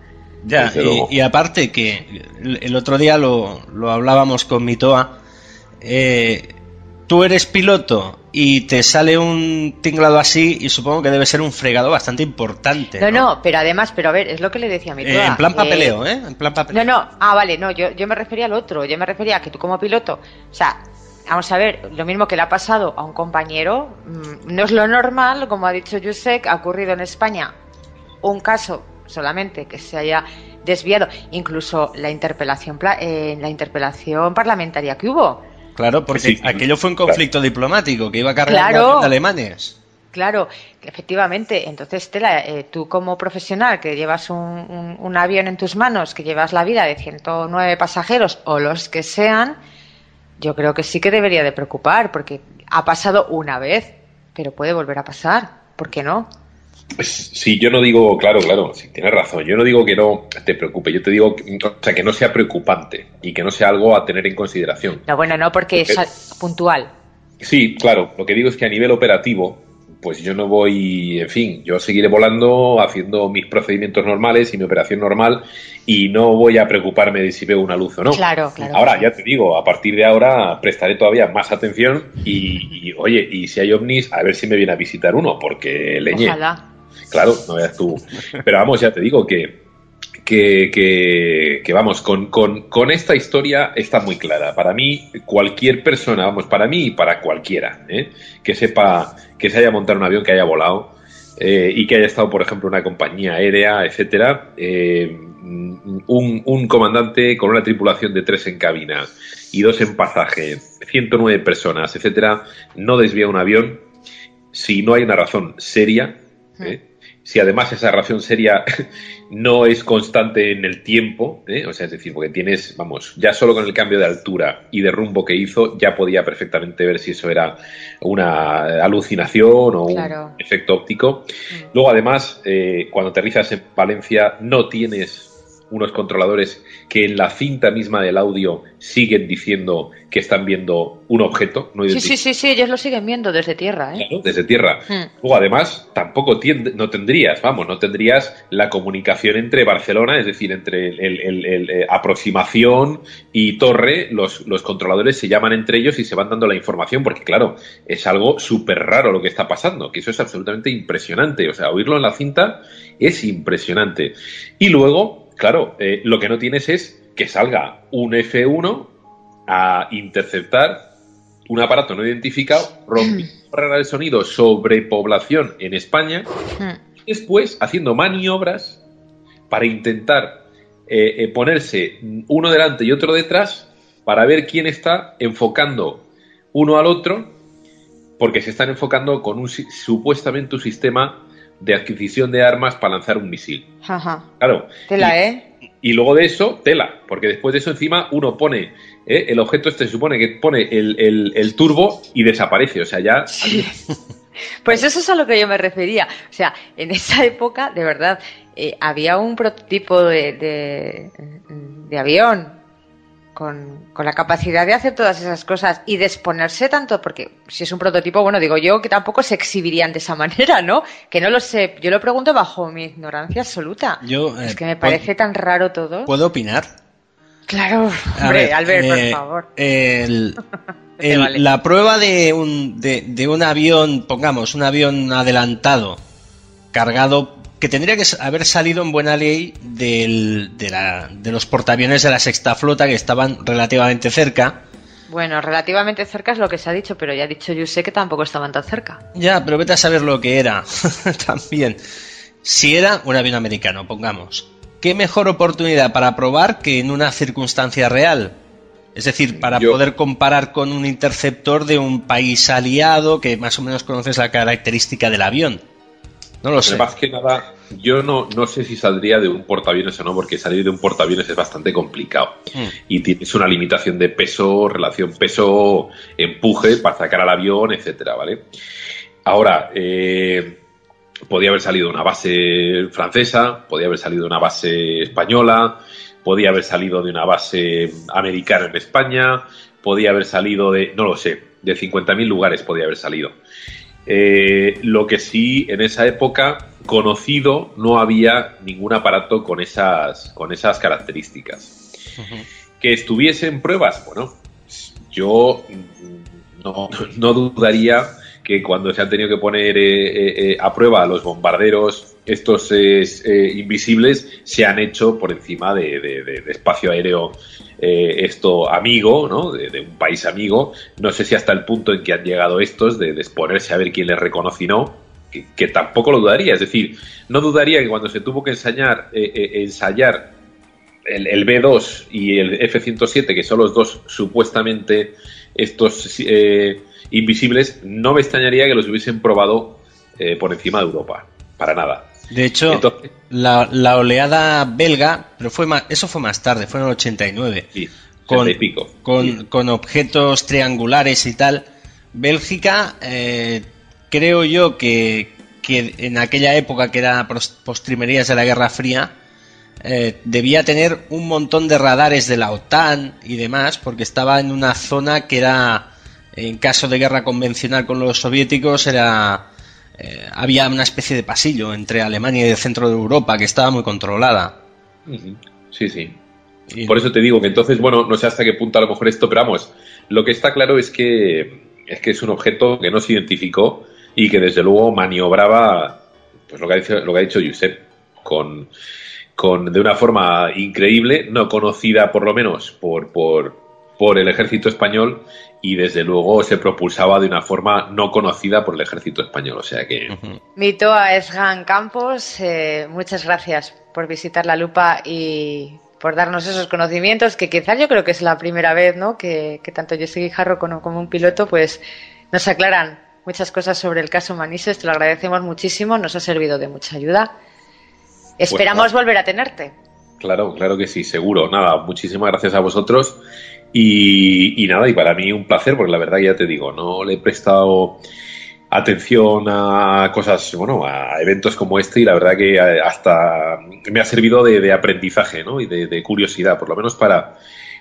Ya, y, aparte que el otro día lo, hablábamos con Mitoa, eh, tú eres piloto y te sale un tinglado así y supongo que debe ser un fregado bastante importante. No, no, pero además, pero a ver, es lo que le decía a Mitoa. Eh, en plan papeleo, ¿eh? En plan papeleo. No, no, ah, vale, no, yo, yo me refería al otro, yo me refería a que tú como piloto, o sea, vamos a ver, lo mismo que le ha pasado a un compañero, mm, no es lo normal, como ha dicho Yusek, ha ocurrido en España un caso solamente que se haya desviado, incluso la interpelación, eh, la interpelación parlamentaria que hubo. Claro, porque aquello fue un conflicto diplomático que iba a cargar claro, de alemanes. Claro, efectivamente. Entonces, Tela, eh, tú como profesional que llevas un, un, avión en tus manos, que llevas la vida de 109 pasajeros o los que sean, yo creo que sí que debería de preocupar, porque ha pasado una vez, pero puede volver a pasar. ¿Por qué no? Pues sí, yo no digo, claro, claro, sí, tienes razón. Yo no digo que no te preocupe, yo te digo o sea, que no sea preocupante y que no sea algo a tener en consideración. No, bueno, no, porque, es puntual. Sí, claro, lo que digo es que a nivel operativo, pues yo no voy, en fin, yo seguiré volando, haciendo mis procedimientos normales y mi operación normal y no voy a preocuparme de si veo una luz o no. Claro, claro. Ahora, ya te digo, a partir de ahora prestaré todavía más atención y, oye, y si hay ovnis, a ver si me viene a visitar uno, porque leñé. Ojalá. Claro, no veas tú. Pero vamos, ya te digo que, que, que, vamos, con, con, esta historia está muy clara. Para mí, cualquier persona, vamos, para mí y para cualquiera, ¿eh? que sepa que se haya montado un avión, que haya volado eh, y que haya estado, por ejemplo, en una compañía aérea, etcétera, eh, un, un, comandante con una tripulación de tres en cabina y dos en pasaje, 109 personas, etcétera, no desvía un avión si no hay una razón seria. ¿Eh? si además esa reacción seria no es constante en el tiempo, ¿eh? o sea, es decir, porque tienes, vamos, ya solo con el cambio de altura y de rumbo que hizo, ya podía perfectamente ver si eso era una alucinación o Claro. un efecto óptico. Mm. Luego, además, eh, cuando aterrizas en Valencia, no tienes unos controladores que en la cinta misma del audio siguen diciendo que están viendo un objeto no Sí, sí, sí, sí, ellos lo siguen viendo desde tierra, ¿eh? claro, desde tierra. Hmm. Luego, además, tampoco no tendrías, vamos, no tendrías la comunicación entre Barcelona, es decir, entre el, el- el- el, eh, aproximación y torre, los, los controladores se llaman entre ellos y se van dando la información, porque claro, es algo súper raro lo que está pasando, que eso es absolutamente impresionante. O sea, oírlo en la cinta es impresionante. Y luego, claro, eh, lo que no tienes es que salga un F1 a interceptar un aparato no identificado, rompiendo barrera de sonido sobre población en España, Hmm. y después haciendo maniobras para intentar eh, eh, ponerse uno delante y otro detrás para ver quién está enfocando uno al otro, porque se están enfocando con un supuestamente un sistema de adquisición de armas para lanzar un misil. Ajá. Claro. Tela, Y- ¿eh? y luego de eso, tela, porque después de eso encima uno pone, ¿eh? el objeto este se supone que pone el, el- el turbo y desaparece, o sea, ya... Sí. Pues eso es a lo que yo me refería. O sea, en esa época, de verdad, eh, había un prototipo de, de, de avión con, con la capacidad de hacer todas esas cosas y de exponerse tanto, porque si es un prototipo, bueno, digo yo que tampoco se exhibirían de esa manera, ¿no? Que no lo sé. Yo lo pregunto bajo mi ignorancia absoluta. Yo, eh, es que me parece tan raro todo. ¿Puedo opinar? Claro, hombre, ver, Albert, por eh, favor. el- Te el- vale. La prueba de un, de, de un avión, pongamos, un avión adelantado, cargado, que tendría que haber salido en buena ley del- de, la- de los portaaviones de la sexta flota que estaban relativamente cerca. Bueno, relativamente cerca es lo que se ha dicho, pero ya ha dicho yo sé que tampoco estaban tan cerca. Ya, pero vete a saber lo que era también. Si era un avión americano, pongamos. ¿Qué mejor oportunidad para probar que en una circunstancia real? Es decir, para Yo- poder comparar con un interceptor de un país aliado que más o menos conoces la característica del avión. No lo sé. Más que nada, yo no, no sé si saldría de un portaaviones o no, porque salir de un portaaviones es bastante complicado. Mm. Y tienes una limitación de peso, relación peso-empuje para sacar al avión, etcétera, ¿vale? Ahora, eh, podía haber salido de una base francesa, podía haber salido de una base española, podía haber salido de una base americana en España, podía haber salido de, no lo sé, de 50.000 lugares podía haber salido. Eh, lo que sí, en esa época, conocido, no había ningún aparato con esas, con esas características. Que estuviese en pruebas, bueno, yo no, no dudaría que cuando se han tenido que poner eh, eh, eh, a prueba los bombarderos estos eh, invisibles se han hecho por encima de, de- espacio aéreo eh, esto amigo, ¿no? De, un país amigo. No sé si hasta el punto en que han llegado estos de, exponerse a ver quién les reconoce y no, que, tampoco lo dudaría. Es decir, no dudaría que cuando se tuvo que ensayar, eh, eh, ensayar el, el B2 y el F-107, que son los dos supuestamente estos eh, invisibles, no me extrañaría que los hubiesen probado por encima de Europa. Para nada. De hecho, Entonces- la, la oleada belga, pero fue más, eso fue más tarde, fue en el 89. Sí, con, 60 y pico. con, Sí. con objetos triangulares y tal. Bélgica, eh, creo yo que, que en aquella época que era postrimerías de la Guerra Fría, eh, debía tener un montón de radares de la OTAN y demás, porque estaba en una zona que era, en caso de guerra convencional con los soviéticos, era eh, había una especie de pasillo entre Alemania y el centro de Europa que estaba muy controlada. Sí, sí. Y- Por eso te digo que entonces, bueno, no sé hasta qué punto a lo mejor esto, pero vamos, lo que está claro es que es que es un objeto que no se identificó y que desde luego maniobraba, pues lo que ha dicho, lo que ha dicho Josep, con, con de una forma increíble, no conocida por lo menos por, por, por el ejército español y desde luego se propulsaba de una forma no conocida por el ejército español. O sea que Ujú. Mito a Esgan Campos, eh, muchas gracias por visitar la lupa y por darnos esos conocimientos, que quizás yo creo que es la primera vez ¿no? que, que tanto yo soy Guijarro como, como un piloto, pues nos aclaran muchas cosas sobre el caso Manises, te lo agradecemos muchísimo, nos ha servido de mucha ayuda. Esperamos volver a tenerte. Claro, claro que sí, seguro. Nada, muchísimas gracias a vosotros. Y, nada, y para mí un placer, porque la verdad ya te digo, no le he prestado atención a cosas, bueno, a eventos como este y la verdad que hasta me ha servido de, aprendizaje, ¿no? Y de, curiosidad, por lo menos para,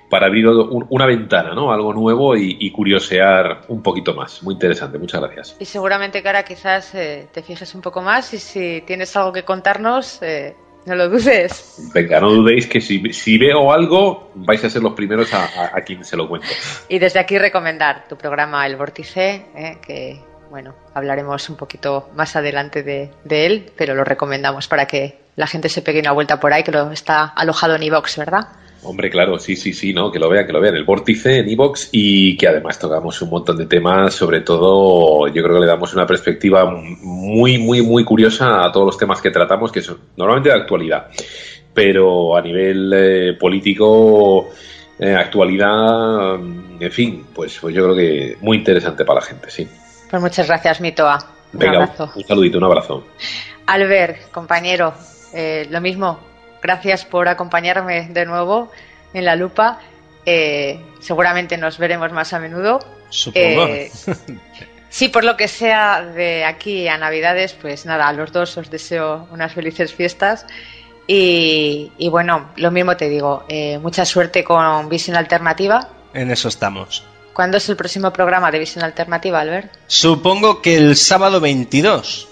para abrir una ventana, ¿no? Algo nuevo y, curiosear un poquito más. Muy interesante, muchas gracias. Y seguramente, Cara, quizás eh, te fijes un poco más y si tienes algo que contarnos, eh, no lo dudes. Venga, no dudéis que si, veo algo, vais a ser los primeros a, quien se lo cuente. Y desde aquí recomendar tu programa El Vórtice, eh, que bueno, hablaremos un poquito más adelante de, él, pero lo recomendamos para que la gente se pegue una vuelta por ahí, que lo está alojado en iVox, ¿verdad? Hombre, claro, sí, sí, sí, ¿no? Que lo vean, que lo vean. El vórtice en iVox y que además tocamos un montón de temas, sobre todo yo creo que le damos una perspectiva muy, muy, muy curiosa a todos los temas que tratamos, que son normalmente de actualidad, pero a nivel eh, político, eh, actualidad, en fin, pues, pues yo creo que muy interesante para la gente, sí. Pues muchas gracias, Mitoa. Un Venga, abrazo. Un saludito, un abrazo. Albert, compañero, eh, lo mismo, Gracias por acompañarme de nuevo en la lupa. Eh, seguramente nos veremos más a menudo. Supongo. Eh, sí, por lo que sea de aquí a Navidades, pues nada, a los dos os deseo unas felices fiestas. Y, bueno, lo mismo te digo, eh, mucha suerte con Visión Alternativa. En eso estamos. ¿Cuándo es el próximo programa de Visión Alternativa, Albert? Supongo que el sábado 22,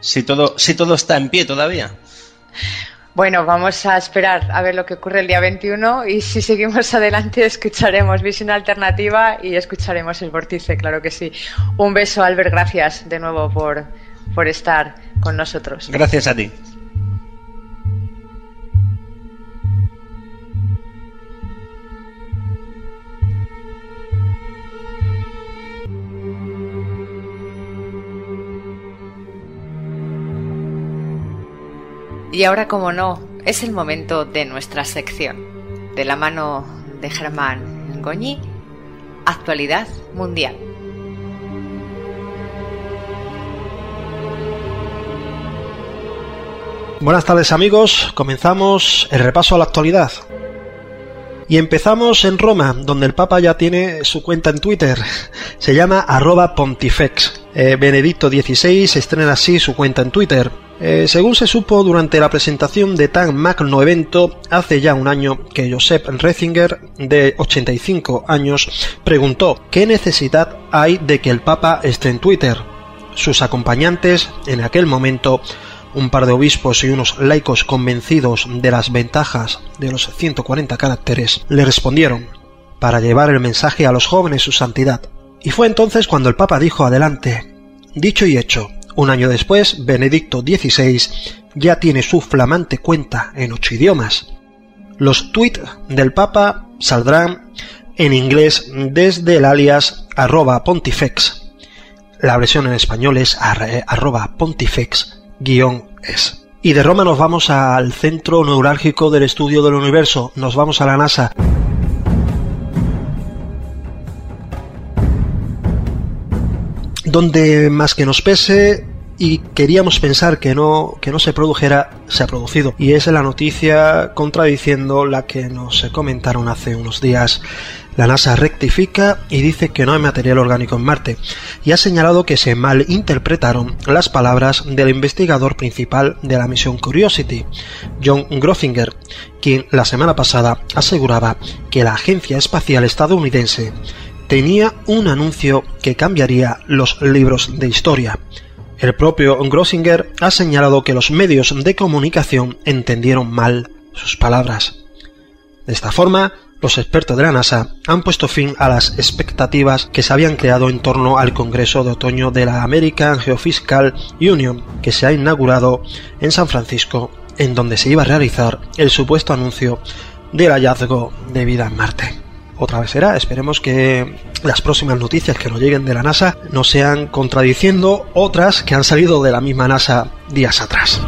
si todo, si todo está en pie todavía. Bueno, vamos a esperar a ver lo que ocurre el día 21 y si seguimos adelante escucharemos Visión Alternativa y escucharemos el vórtice, claro que sí. Un beso, Albert, gracias de nuevo por, por estar con nosotros. Gracias a ti. Y ahora, como no, es el momento de nuestra sección. De la mano de Germán Goñi, Actualidad Mundial. Buenas tardes amigos, comenzamos el repaso a la actualidad. Y empezamos en Roma, donde el Papa ya tiene su cuenta en Twitter. Se llama arroba pontifex. Eh, Benedicto XVI estrena así su cuenta en Twitter. Eh, según se supo durante la presentación de tan magno evento hace ya un año que Josep Ratzinger, de 85 años, preguntó qué necesidad hay de que el Papa esté en Twitter. Sus acompañantes, en aquel momento, un par de obispos y unos laicos convencidos de las ventajas de los 140 caracteres, le respondieron, para llevar el mensaje a los jóvenes su santidad. Y fue entonces cuando el Papa dijo adelante, dicho y hecho, un año después, Benedicto XVI ya tiene su flamante cuenta en ocho idiomas. Los tweets del Papa saldrán en inglés desde el alias arroba pontifex. La versión en español es arroba pontifex es. Y de Roma nos vamos al centro neurálgico del estudio del universo, nos vamos a la NASA. donde más que nos pese y queríamos pensar que no, que no se produjera, se ha producido. Y es la noticia contradiciendo la que nos comentaron hace unos días. La NASA rectifica y dice que no hay material orgánico en Marte y ha señalado que se malinterpretaron las palabras del investigador principal de la misión Curiosity, John Grothinger, quien la semana pasada aseguraba que la Agencia Espacial Estadounidense tenía un anuncio que cambiaría los libros de historia. El propio Grossinger ha señalado que los medios de comunicación entendieron mal sus palabras. De esta forma, los expertos de la NASA han puesto fin a las expectativas que se habían creado en torno al Congreso de Otoño de la American Geophysical Union, que se ha inaugurado en San Francisco, en donde se iba a realizar el supuesto anuncio del hallazgo de vida en Marte otra vez será. Esperemos que las próximas noticias que nos lleguen de la NASA no sean contradiciendo otras que han salido de la misma NASA días atrás.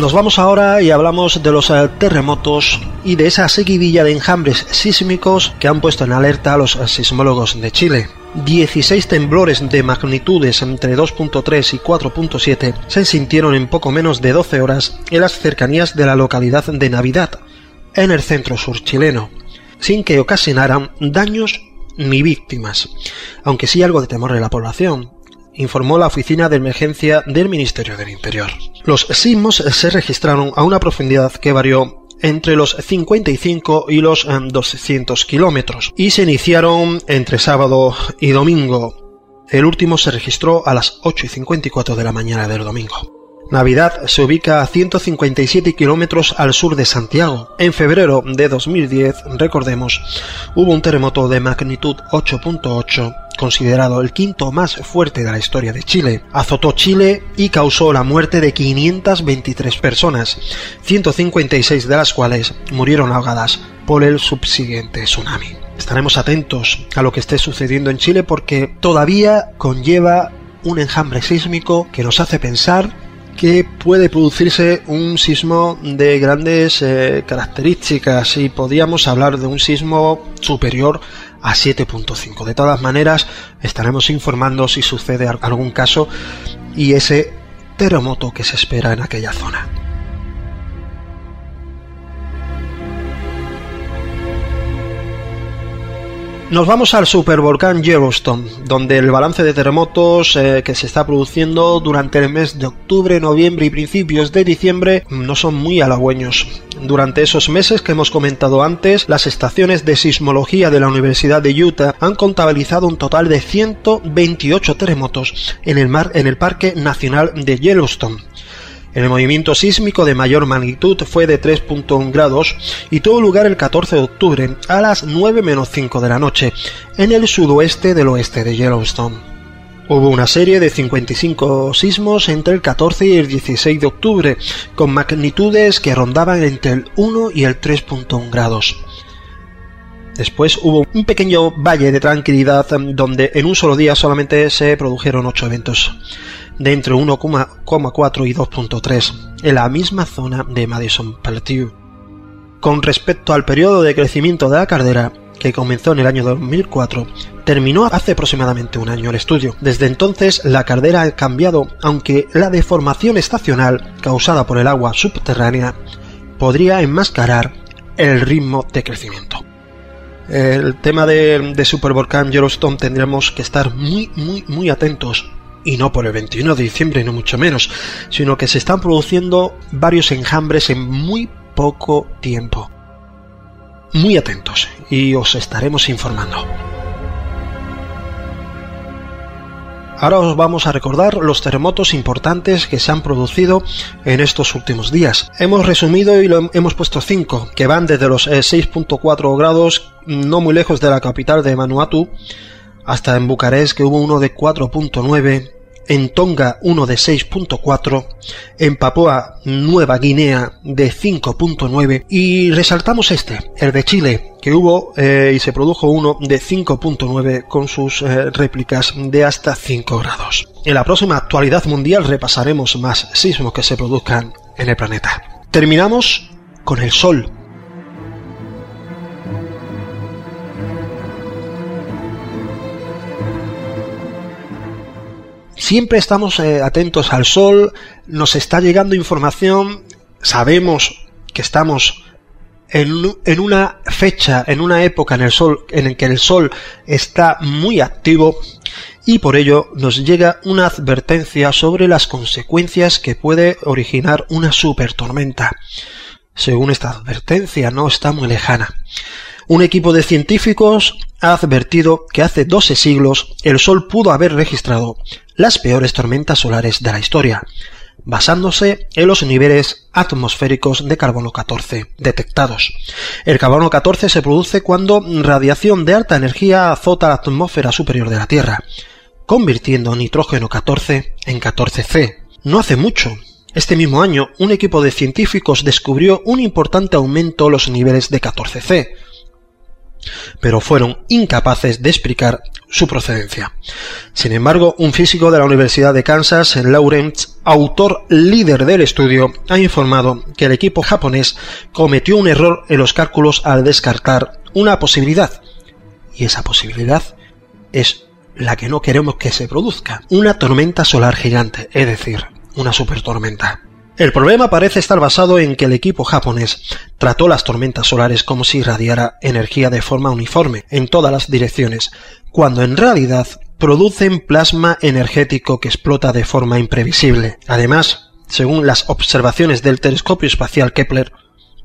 Nos vamos ahora y hablamos de los eh, terremotos y de esa seguidilla de enjambres sísmicos que han puesto en alerta a los sismólogos de Chile. 16 temblores de magnitudes entre 2.3 y 4.7 se sintieron en poco menos de 12 horas en las cercanías de la localidad de Navidad, en el centro sur chileno, sin que ocasionaran daños ni víctimas, aunque sí algo de temor en la población, informó la Oficina de Emergencia del Ministerio del Interior. Los sismos se registraron a una profundidad que varió entre los 55 y los 200 kilómetros y se iniciaron entre sábado y domingo. El último se registró a las 8 y 54 de la mañana del domingo. Navidad se ubica a 157 kilómetros al sur de Santiago. En febrero de 2010, recordemos, hubo un terremoto de magnitud 8.8, considerado el quinto más fuerte de la historia de Chile. Azotó Chile y causó la muerte de 523 personas, 156 de las cuales murieron ahogadas por el subsiguiente tsunami. Estaremos atentos a lo que esté sucediendo en Chile porque todavía conlleva un enjambre sísmico que nos hace pensar que puede producirse un sismo de grandes eh, características y podríamos hablar de un sismo superior a 7.5. De todas maneras, estaremos informando si sucede algún caso y ese terremoto que se espera en aquella zona. Nos vamos al supervolcán Yellowstone, donde el balance de terremotos eh, que se está produciendo durante el mes de octubre, noviembre y principios de diciembre no son muy halagüeños. Durante esos meses que hemos comentado antes, las estaciones de sismología de la Universidad de Utah han contabilizado un total de 128 terremotos en el, mar, en el Parque Nacional de Yellowstone. El movimiento sísmico de mayor magnitud fue de 3.1 grados y tuvo lugar el 14 de octubre a las 9 menos 5 de la noche en el sudoeste del oeste de Yellowstone. Hubo una serie de 55 sismos entre el 14 y el 16 de octubre, con magnitudes que rondaban entre el 1 y el 3.1 grados. Después hubo un pequeño valle de tranquilidad donde en un solo día solamente se produjeron 8 eventos de entre 1,4 y 2.3 en la misma zona de Madison Plateau. Con respecto al periodo de crecimiento de la caldera, que comenzó en el año 2004, terminó hace aproximadamente un año el estudio. Desde entonces la caldera ha cambiado, aunque la deformación estacional causada por el agua subterránea podría enmascarar el ritmo de crecimiento. El tema de, de Supervolcán Yellowstone tendremos que estar muy, muy, muy atentos y no por el 21 de diciembre, no mucho menos, sino que se están produciendo varios enjambres en muy poco tiempo. Muy atentos y os estaremos informando. Ahora os vamos a recordar los terremotos importantes que se han producido en estos últimos días. Hemos resumido y hemos puesto 5, que van desde los 6.4 eh, grados no muy lejos de la capital de Manuatu hasta en Bucarest que hubo uno de 4.9, en Tonga uno de 6.4, en Papua Nueva Guinea de 5.9 y resaltamos este, el de Chile, que hubo eh, y se produjo uno de 5.9 con sus eh, réplicas de hasta 5 grados. En la próxima actualidad mundial repasaremos más sismos que se produzcan en el planeta. Terminamos con el Sol, siempre estamos eh, atentos al sol, nos está llegando información, sabemos que estamos en, una fecha, en una época en el sol, en el que el sol está muy activo y por ello nos llega una advertencia sobre las consecuencias que puede originar una supertormenta. Según esta advertencia, no está muy lejana. Un equipo de científicos ha advertido que hace 12 siglos el Sol pudo haber registrado las peores tormentas solares de la historia, basándose en los niveles atmosféricos de carbono 14 detectados. El carbono 14 se produce cuando radiación de alta energía azota la atmósfera superior de la Tierra, convirtiendo nitrógeno 14 en 14C. No hace mucho, este mismo año, un equipo de científicos descubrió un importante aumento en los niveles de 14C, pero fueron incapaces de explicar su procedencia. Sin embargo, un físico de la Universidad de Kansas, Lawrence, autor líder del estudio, ha informado que el equipo japonés cometió un error en los cálculos al descartar una posibilidad. Y esa posibilidad es la que no queremos que se produzca, una tormenta solar gigante, es decir, una supertormenta. El problema parece estar basado en que el equipo japonés trató las tormentas solares como si irradiara energía de forma uniforme en todas las direcciones, cuando en realidad producen plasma energético que explota de forma imprevisible. Además, según las observaciones del telescopio espacial Kepler,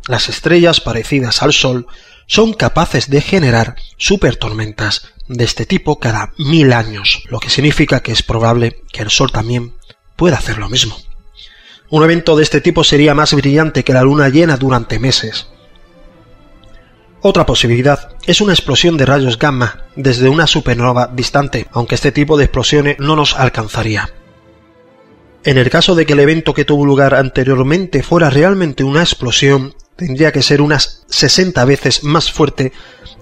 las estrellas parecidas al Sol son capaces de generar supertormentas de este tipo cada mil años, lo que significa que es probable que el Sol también pueda hacer lo mismo. Un evento de este tipo sería más brillante que la luna llena durante meses. Otra posibilidad es una explosión de rayos gamma desde una supernova distante, aunque este tipo de explosiones no nos alcanzaría. En el caso de que el evento que tuvo lugar anteriormente fuera realmente una explosión, tendría que ser unas 60 veces más fuerte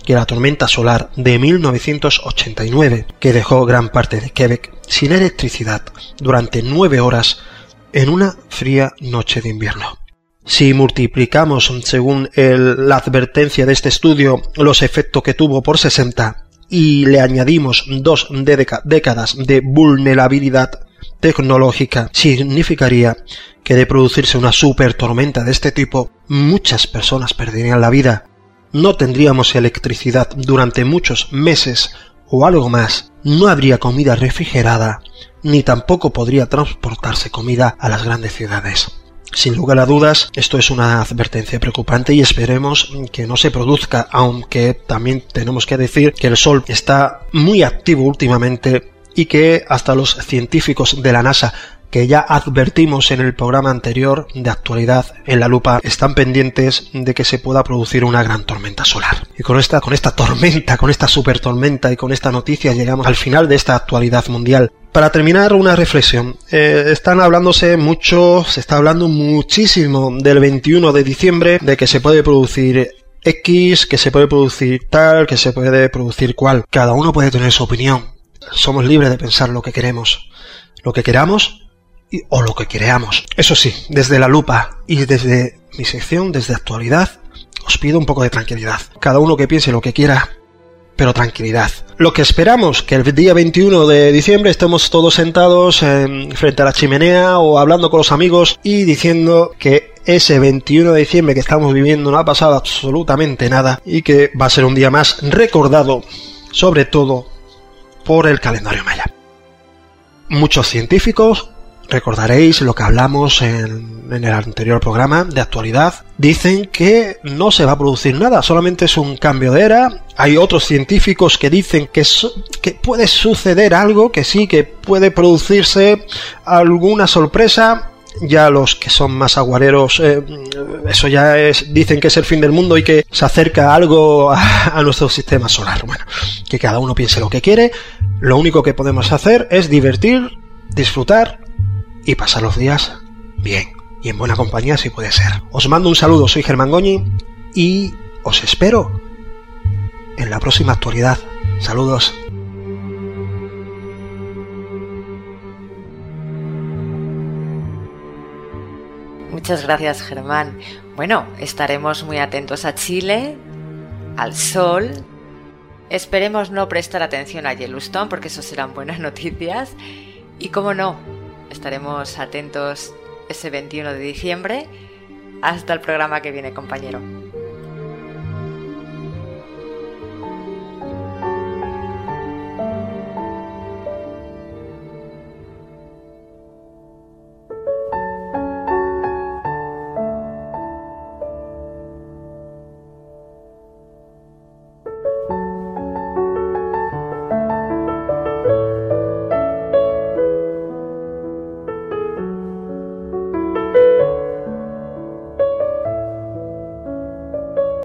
que la tormenta solar de 1989, que dejó gran parte de Quebec sin electricidad durante nueve horas en una fría noche de invierno. Si multiplicamos, según la advertencia de este estudio, los efectos que tuvo por 60 y le añadimos dos décadas de vulnerabilidad tecnológica, significaría que de producirse una super tormenta de este tipo, muchas personas perderían la vida. No tendríamos electricidad durante muchos meses o algo más, no habría comida refrigerada, ni tampoco podría transportarse comida a las grandes ciudades. Sin lugar a dudas, esto es una advertencia preocupante y esperemos que no se produzca, aunque también tenemos que decir que el Sol está muy activo últimamente y que hasta los científicos de la NASA que ya advertimos en el programa anterior de actualidad en la lupa están pendientes de que se pueda producir una gran tormenta solar. Y con esta, con esta tormenta, con esta super tormenta y con esta noticia llegamos al final de esta actualidad mundial. Para terminar, una reflexión. Eh, están hablándose mucho, se está hablando muchísimo del 21 de diciembre, de que se puede producir X, que se puede producir tal, que se puede producir cual. Cada uno puede tener su opinión. Somos libres de pensar lo que queremos. Lo que queramos o lo que creamos. Eso sí, desde la lupa y desde mi sección, desde actualidad, os pido un poco de tranquilidad. Cada uno que piense lo que quiera, pero tranquilidad. Lo que esperamos, que el día 21 de diciembre estemos todos sentados frente a la chimenea o hablando con los amigos y diciendo que ese 21 de diciembre que estamos viviendo no ha pasado absolutamente nada y que va a ser un día más recordado, sobre todo por el calendario maya. Muchos científicos recordaréis lo que hablamos en, el anterior programa de actualidad. Dicen que no se va a producir nada, solamente es un cambio de era. Hay otros científicos que dicen que, que puede suceder algo, que sí, que puede producirse alguna sorpresa. Ya los que son más aguareros, eh, eso ya es, dicen que es el fin del mundo y que se acerca algo a, a nuestro sistema solar. Bueno, que cada uno piense lo que quiere. Lo único que podemos hacer es divertir, disfrutar y pasar los días bien y en buena compañía si puede ser. Os mando un saludo, soy Germán Goñi y os espero en la próxima actualidad. Saludos. Muchas gracias, Germán. Bueno, estaremos muy atentos a Chile, al sol. Esperemos no prestar atención a Yellowstone porque eso serán buenas noticias. Y como no, Estaremos atentos ese 21 de diciembre. Hasta el programa que viene, compañero.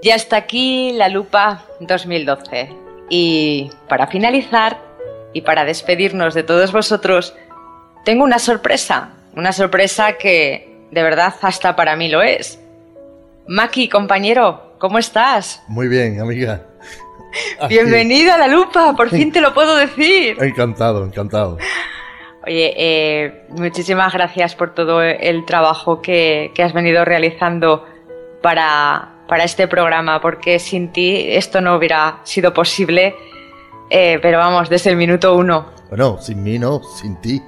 Y hasta aquí la lupa 2012. Y para finalizar y para despedirnos de todos vosotros, tengo una sorpresa, una sorpresa que de verdad hasta para mí lo es. Maki, compañero, ¿cómo estás? Muy bien, amiga. Aquí. Bienvenido a la lupa, por fin te lo puedo decir. Encantado, encantado. Oye, eh, muchísimas gracias por todo el trabajo que, que has venido realizando para, para, este programa, porque sin ti esto no hubiera sido posible, eh, pero vamos, desde el minuto uno. Bueno, sin mí no, sin ti.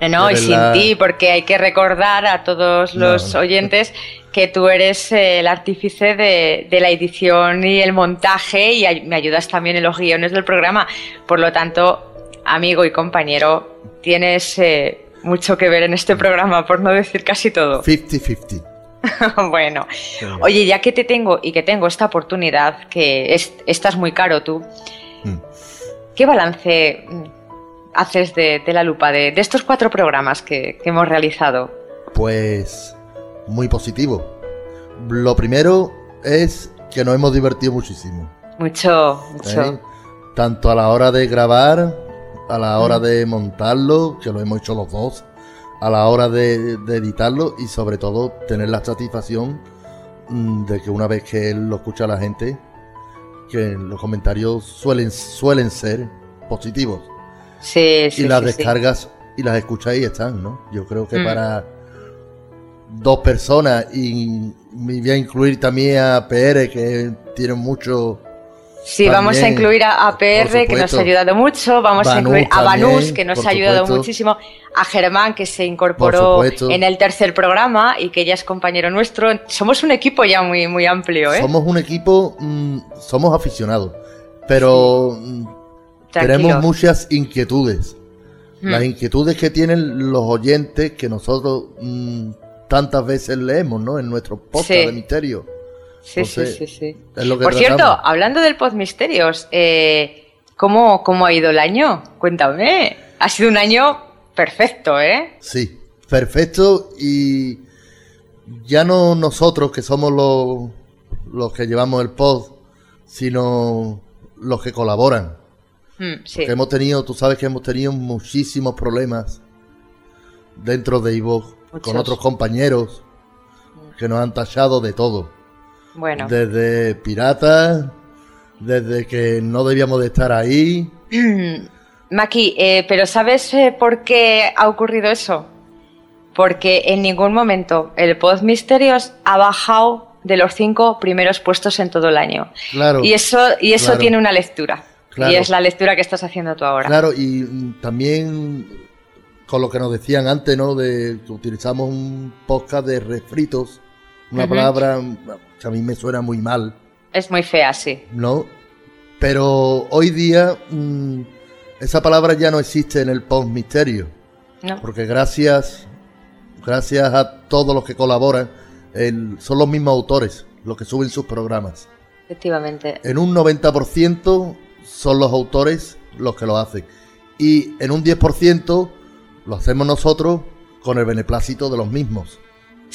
No, no y sin ti, porque hay que recordar a todos los no. oyentes que tú eres el artífice de, de, la edición y el montaje y ay me ayudas también en los guiones del programa. Por lo tanto, amigo y compañero, tienes eh, mucho que ver en este programa, por no decir casi todo. 50-50. bueno, sí. oye, ya que te tengo y que tengo esta oportunidad, que es, estás muy caro tú, mm. ¿qué balance haces de, de la lupa, de, de, estos cuatro programas que, que hemos realizado? Pues muy positivo. Lo primero es que nos hemos divertido muchísimo. Mucho, mucho. ¿Eh? Tanto a la hora de grabar, a la hora mm. de montarlo, que lo hemos hecho los dos, a la hora de, de editarlo y sobre todo tener la satisfacción mm, de que una vez que lo escucha la gente, que los comentarios suelen, suelen ser positivos. Sí, sí. Y las sí, descargas sí. y las escucháis y están, ¿no? Yo creo que Mm. para dos personas y me voy a incluir también a PR que tiene mucho Sí, vamos a incluir a, a PR, que nos ha ayudado mucho. Vamos a incluir a Banús, que nos ha ayudado supuesto. muchísimo. A Germán, que se Por incorporó en el tercer programa y que ya es compañero nuestro. Somos un equipo ya muy, muy amplio, ¿eh? Somos un equipo, mm, somos aficionados, pero mm, tenemos muchas inquietudes. Mm. Las inquietudes que tienen los oyentes que nosotros tantas veces leemos, ¿no? En nuestro podcast Sí. de misterio. Sí, Entonces, sí, sí, sí. Es lo que Por cierto, hablando del Pod Misterios, eh, ¿cómo, ¿cómo ha ido el año? Cuéntame. Ha sido un año perfecto, ¿eh? Sí, perfecto. Y ya no nosotros que somos los, los que llevamos el pod, sino los que colaboran. Mm, sí. Porque hemos tenido, tú sabes que hemos tenido muchísimos problemas dentro de Ivo con otros compañeros que nos han tachado de todo. Bueno. Desde piratas, desde que no debíamos de estar ahí. Maki, eh, pero ¿sabes eh, por qué ha ocurrido eso? Porque en ningún momento el Pod Misterios ha bajado de los cinco primeros puestos en todo el año. Claro. Y eso, y eso claro. tiene una lectura. Claro. Y es la lectura que estás haciendo tú ahora. Claro, y también con lo que nos decían antes, ¿no? De que utilizamos un podcast de refritos, una palabra que a mí me suena muy mal, Es muy fea, sí. ¿no? Pero hoy día mm, esa palabra ya no existe en el post misterio, ¿no? porque gracias, gracias a todos los que colaboran, el- son los mismos autores los que suben sus programas. Efectivamente. En un 90% son los autores los que lo hacen. Y en un 10% lo hacemos nosotros con el beneplácito de los mismos.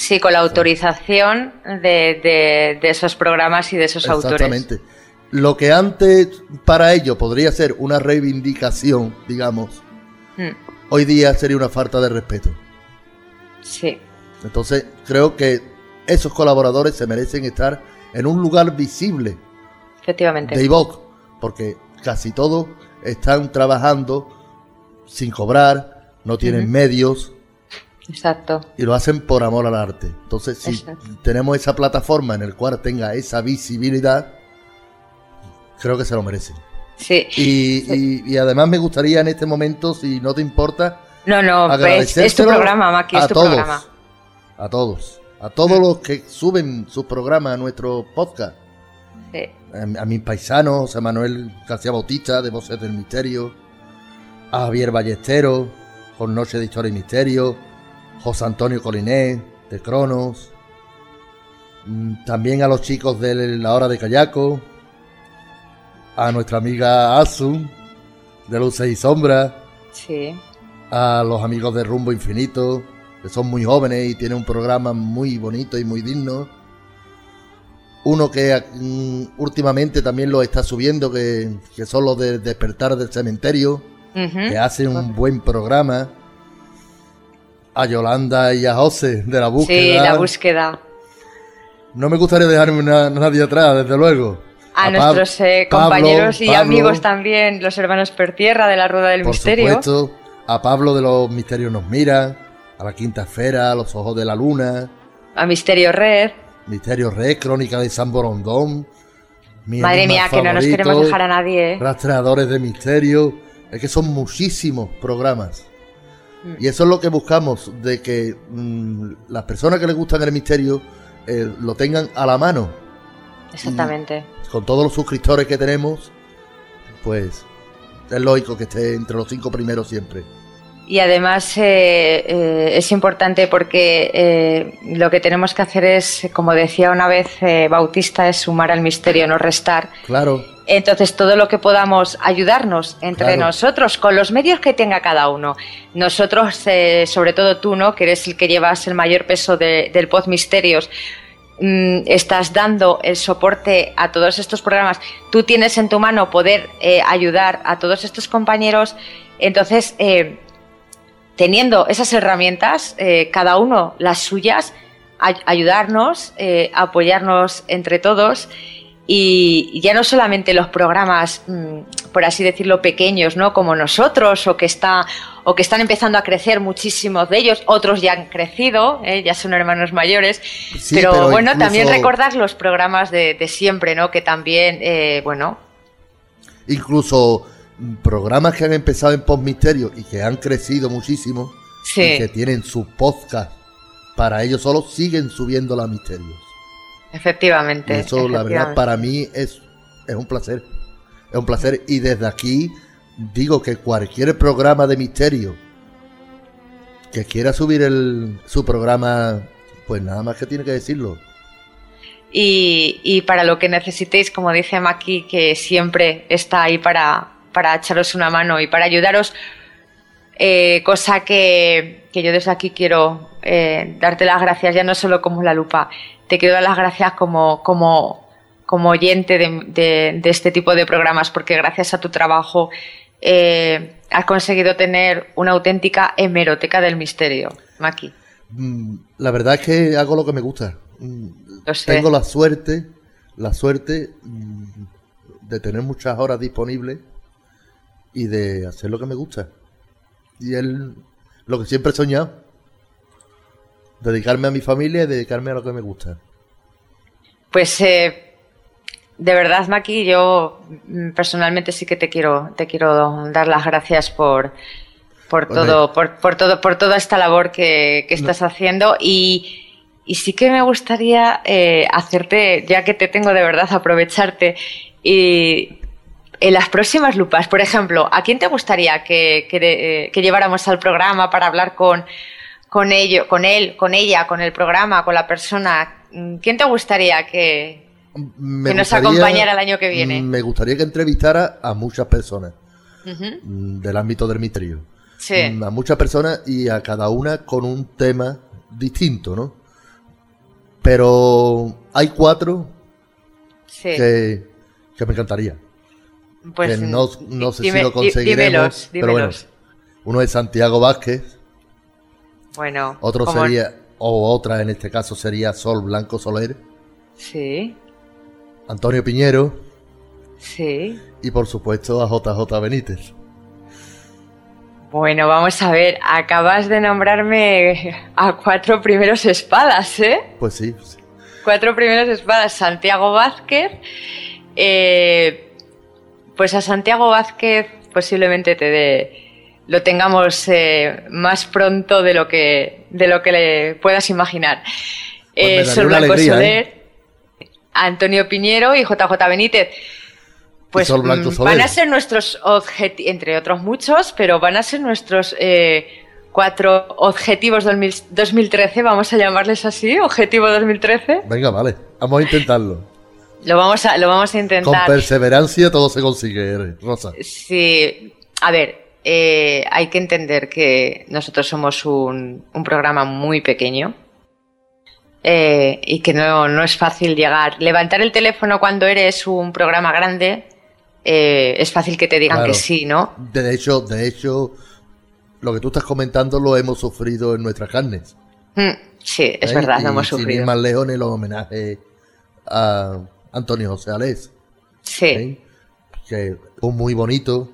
Sí, con la autorización de, de- de esos programas y de esos autores. Exactamente. Lo que antes para ellos podría ser una reivindicación, digamos, Mm, hoy día sería una falta de respeto. sí, Entonces creo que esos colaboradores se merecen estar en un lugar visible efectivamente. de iVox, porque casi todos están trabajando sin cobrar, no tienen medios Exacto. y lo hacen por amor al arte. Entonces, si Exacto. tenemos esa plataforma en el cual tenga esa visibilidad, creo que se lo merecen. Sí. Y, y- y además me gustaría en este momento, si no te importa, No, no, pues, es tu programa, Maki, es a tu todos, programa. a todos, a todos los que suben sus programas a nuestro podcast. Sí. a, a mis paisanos, José Manuel García Bautista, de Voces del Misterio, a Javier Ballesteros, con Noche de Historia y Misterio, José Antonio Coliné, de Cronos, mm, también a los chicos de La Hora de Callaco, a nuestra amiga Asun, de Luces y Sombras, Sí. a los amigos de Rumbo Infinito, que son muy jóvenes y tienen un programa muy bonito y muy digno. Uno que mm, últimamente también lo está subiendo, que, que son los de Despertar del Cementerio, que hacen un buen programa. A Yolanda y a José de la búsqueda. Sí, la búsqueda. No me gustaría dejarme nadie atrás, desde luego. A, nuestros eh, Pablo, compañeros y Pablo, amigos también, los hermanos Pertierra de la Rueda del Por Misterio. supuesto, a Pablo de los Misterios nos mira, a la Quinta Esfera, a los Ojos de la Luna, A Misterio Red. Misterio Red, Crónica de San Borondón. Madre mía, que no nos queremos dejar a nadie. ¿eh? Rastreadores de misterio. Es que son muchísimos programas. Y eso es lo que buscamos, de que mm, las personas que les gustan el misterio eh, lo tengan a la mano. Exactamente. Con todos los suscriptores que tenemos, pues es lógico que esté entre los cinco primeros siempre. Y además eh, eh, es importante porque eh, lo que tenemos que hacer es, como decía una vez Bautista, es sumar al misterio, no restar. Claro, Entonces, todo lo que podamos ayudarnos entre Claro. nosotros, con los medios que tenga cada uno. Nosotros, eh, sobre todo tú, ¿no? Que eres el que llevas el mayor peso de- del Pod Misterios, mm, estás dando el soporte a todos estos programas. Tú tienes en tu mano poder eh, ayudar a todos estos compañeros. Entonces, eh, teniendo esas herramientas, cada uno las suyas, ay- ayudarnos, apoyarnos entre todos y ya no solamente los programas, mm, por así decirlo, pequeños, ¿no? Como nosotros o que está o que están empezando a crecer muchísimos de ellos, otros ya han crecido, ¿eh? ya son hermanos mayores, Sí, pero, pero bueno, incluso- también recordar los programas de, de siempre, ¿no? Que también, eh, bueno, incluso programas que han empezado en Post Misterio y que han crecido muchísimo sí. y que tienen su podcast para ellos solos, siguen subiendo la misterios. Efectivamente. Y eso, la verdad, para mí es, es un placer. Es un placer. Y desde aquí digo que cualquier programa de misterio que quiera subir el, su programa, pues nada más que tiene que decirlo. Y, y para lo que necesitéis, como dice Maki, que siempre está ahí para, para echaros una mano y para ayudaros, eh, cosa que, que yo desde aquí quiero eh, darte las gracias, ya no solo como la lupa, te quiero dar las gracias como, como, como oyente de, de- de este tipo de programas, porque gracias a tu trabajo eh, has conseguido tener una auténtica hemeroteca del misterio, Maki. Mm, La verdad es que hago lo que me gusta. Mm. Tengo la suerte, la suerte mm, de tener muchas horas disponibles y de hacer lo que me gusta. Y es lo que siempre he soñado. Dedicarme a mi familia y dedicarme a lo que me gusta. Pues eh, de verdad, Maki, yo mm, personalmente sí que te quiero, te quiero dar las gracias por, por Bueno, todo, por, por todo, por toda esta labor que, que estás haciendo y, y sí que me gustaría eh, hacerte, ya que te tengo de verdad, aprovecharte y en las próximas lupas, por ejemplo, ¿a quién te gustaría que, que, eh, que lleváramos al programa para hablar con, con ello, con él, con ella, con el programa, con la persona? Mm, ¿Quién te gustaría que, Me que nos gustaría- acompañara el año que viene? mm, Me gustaría que entrevistara a muchas personas mm, del ámbito del misterio. Sí. A muchas personas y a cada una con un tema distinto, ¿no? Pero hay cuatro Sí. que, que me encantaría. Pues, que no, no sé dime- si lo conseguiremos. dímelos, pero bueno, uno es Santiago Vázquez, Bueno, otro sería, o otra en este caso sería Sol Blanco Soler, Sí, Antonio Piñero sí. y por supuesto a JJ Benítez. Bueno, vamos a ver, acabas de nombrarme a cuatro primeros espadas, ¿eh? Pues sí, sí. Cuatro primeros espadas, Santiago Vázquez. eh, pues a Santiago Vázquez posiblemente te dé, lo tengamos eh, más pronto de lo que de lo que le puedas imaginar. Pues Eh, Sol alegría, Soler, Antonio Piñero y JJ Benítez. Pues Sol Blanco mm, Soler. van a ser nuestros objetivos, entre otros muchos, pero van a ser nuestros eh, cuatro objetivos del mil- 2013, vamos a llamarles así, objetivo 2013. Venga, vale, vamos a intentarlo. Lo vamos a, lo vamos a Con intentar. perseverancia todo se consigue, Rosa. Sí, a ver, eh, hay que entender que nosotros somos un, un programa muy pequeño eh, y que no, no es fácil llegar. Levantar el teléfono cuando eres un programa grande eh, es fácil que te digan Claro. que sí, ¿no? De hecho, de hecho, lo que tú estás comentando lo hemos sufrido en nuestras carnes. Mm, sí, es verdad, lo hemos Sin ir sufrido. más lejos en el homenaje a Antonio José Alés. Sí. Que fue muy bonito,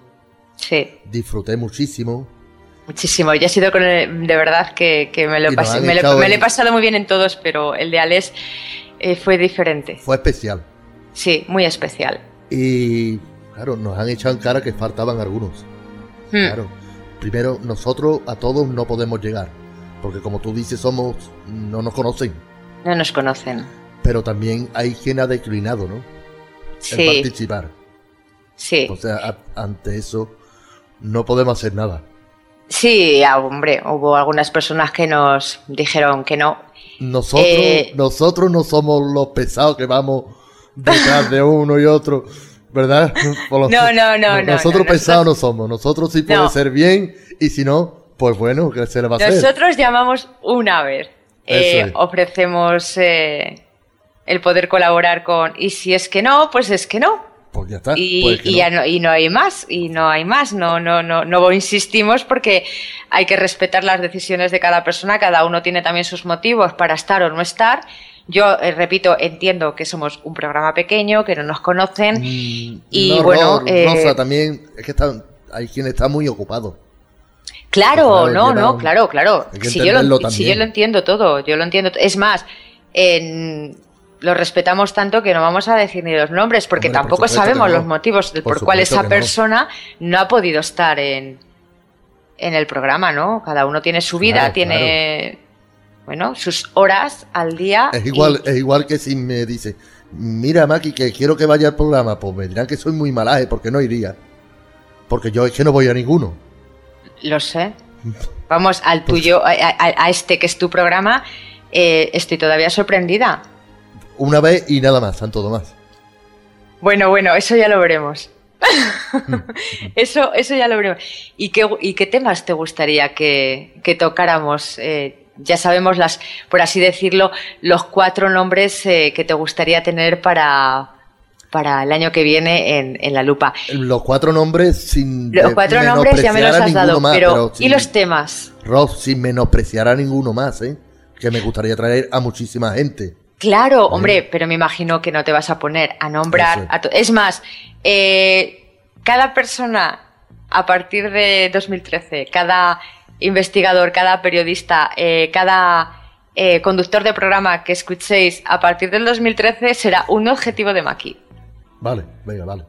sí. disfruté muchísimo. Muchísimo. Yo he sido con el- de verdad que, que me, lo Y he nos pas- han me, lo- me lo he pasado muy bien en todos, pero el de Alex eh, fue diferente. Fue especial. Sí, muy especial. Y claro, nos han echado en cara que faltaban algunos. Hmm. Claro. Primero, nosotros a todos no podemos llegar. Porque como tú dices, somos. no nos conocen. No nos conocen. Pero también hay quien ha declinado, ¿no? Sí, participar. sí. O sea, a- ante eso no podemos hacer nada. Sí, ah, hombre, hubo algunas personas que nos dijeron que no. Nosotros, Eh, nosotros no somos los pesados que vamos detrás de uno y otro, ¿verdad? Los- No, no, no, no, Nosotros no, pesados no somos. Nosotros sí puede No. ser bien y si no, pues bueno, ¿qué se le va a hacer? Nosotros llamamos una vez. Eh, es. Ofrecemos eh, el poder colaborar con. Y si es que no, pues es que no. Pues ya está. Y, pues que y no. ya no, y no hay más, y no hay más, no, no, no, no insistimos porque hay que respetar las decisiones de cada persona, cada uno tiene también sus motivos para estar o no estar. Yo, eh, repito, entiendo que somos un programa pequeño, que no nos conocen, Mm, y no, bueno, eh, Rosa también, es que está, hay quien está muy ocupado. Claro, no, no, un- claro, claro. Si yo, lo, si yo lo entiendo todo, yo lo entiendo. Es más, en- lo respetamos tanto que no vamos a decir ni los nombres, porque Hombre, tampoco sabemos no. los motivos Por por, cuál esa no. persona no. ha podido estar en, en el programa, ¿no? Cada uno tiene su vida, Claro, tiene, bueno, sus horas al día. Es y- igual, es igual que si me dice, mira Maki, que quiero que vaya al programa, pues me dirán que soy muy malaje porque no iría. Porque yo es que no voy a ninguno. Lo sé. Vamos, al tuyo, a, a- a este que es tu programa, eh, estoy todavía sorprendida. Una vez y nada más, Santo Tomás. Bueno, bueno, eso ya lo veremos. eso, eso ya lo veremos. ¿Y qué, y qué temas te gustaría que, que tocáramos? Eh, ya sabemos las, por así decirlo, los cuatro nombres eh, que te gustaría tener para, para el año que viene en, en la lupa. Los cuatro nombres sin Los cuatro nombres ya me los has dado, más, pero, ¿y sin- los temas? Ross, sin menospreciar a ninguno más, ¿eh? Que me gustaría traer a muchísima gente. Claro, hombre, pero me imagino que no te vas a poner a nombrar. A es más, eh, cada persona a partir de 2013, cada investigador, cada periodista, eh, cada eh, conductor de programa que escuchéis a partir del 2013 será un objetivo de Maki. Vale, venga, vale.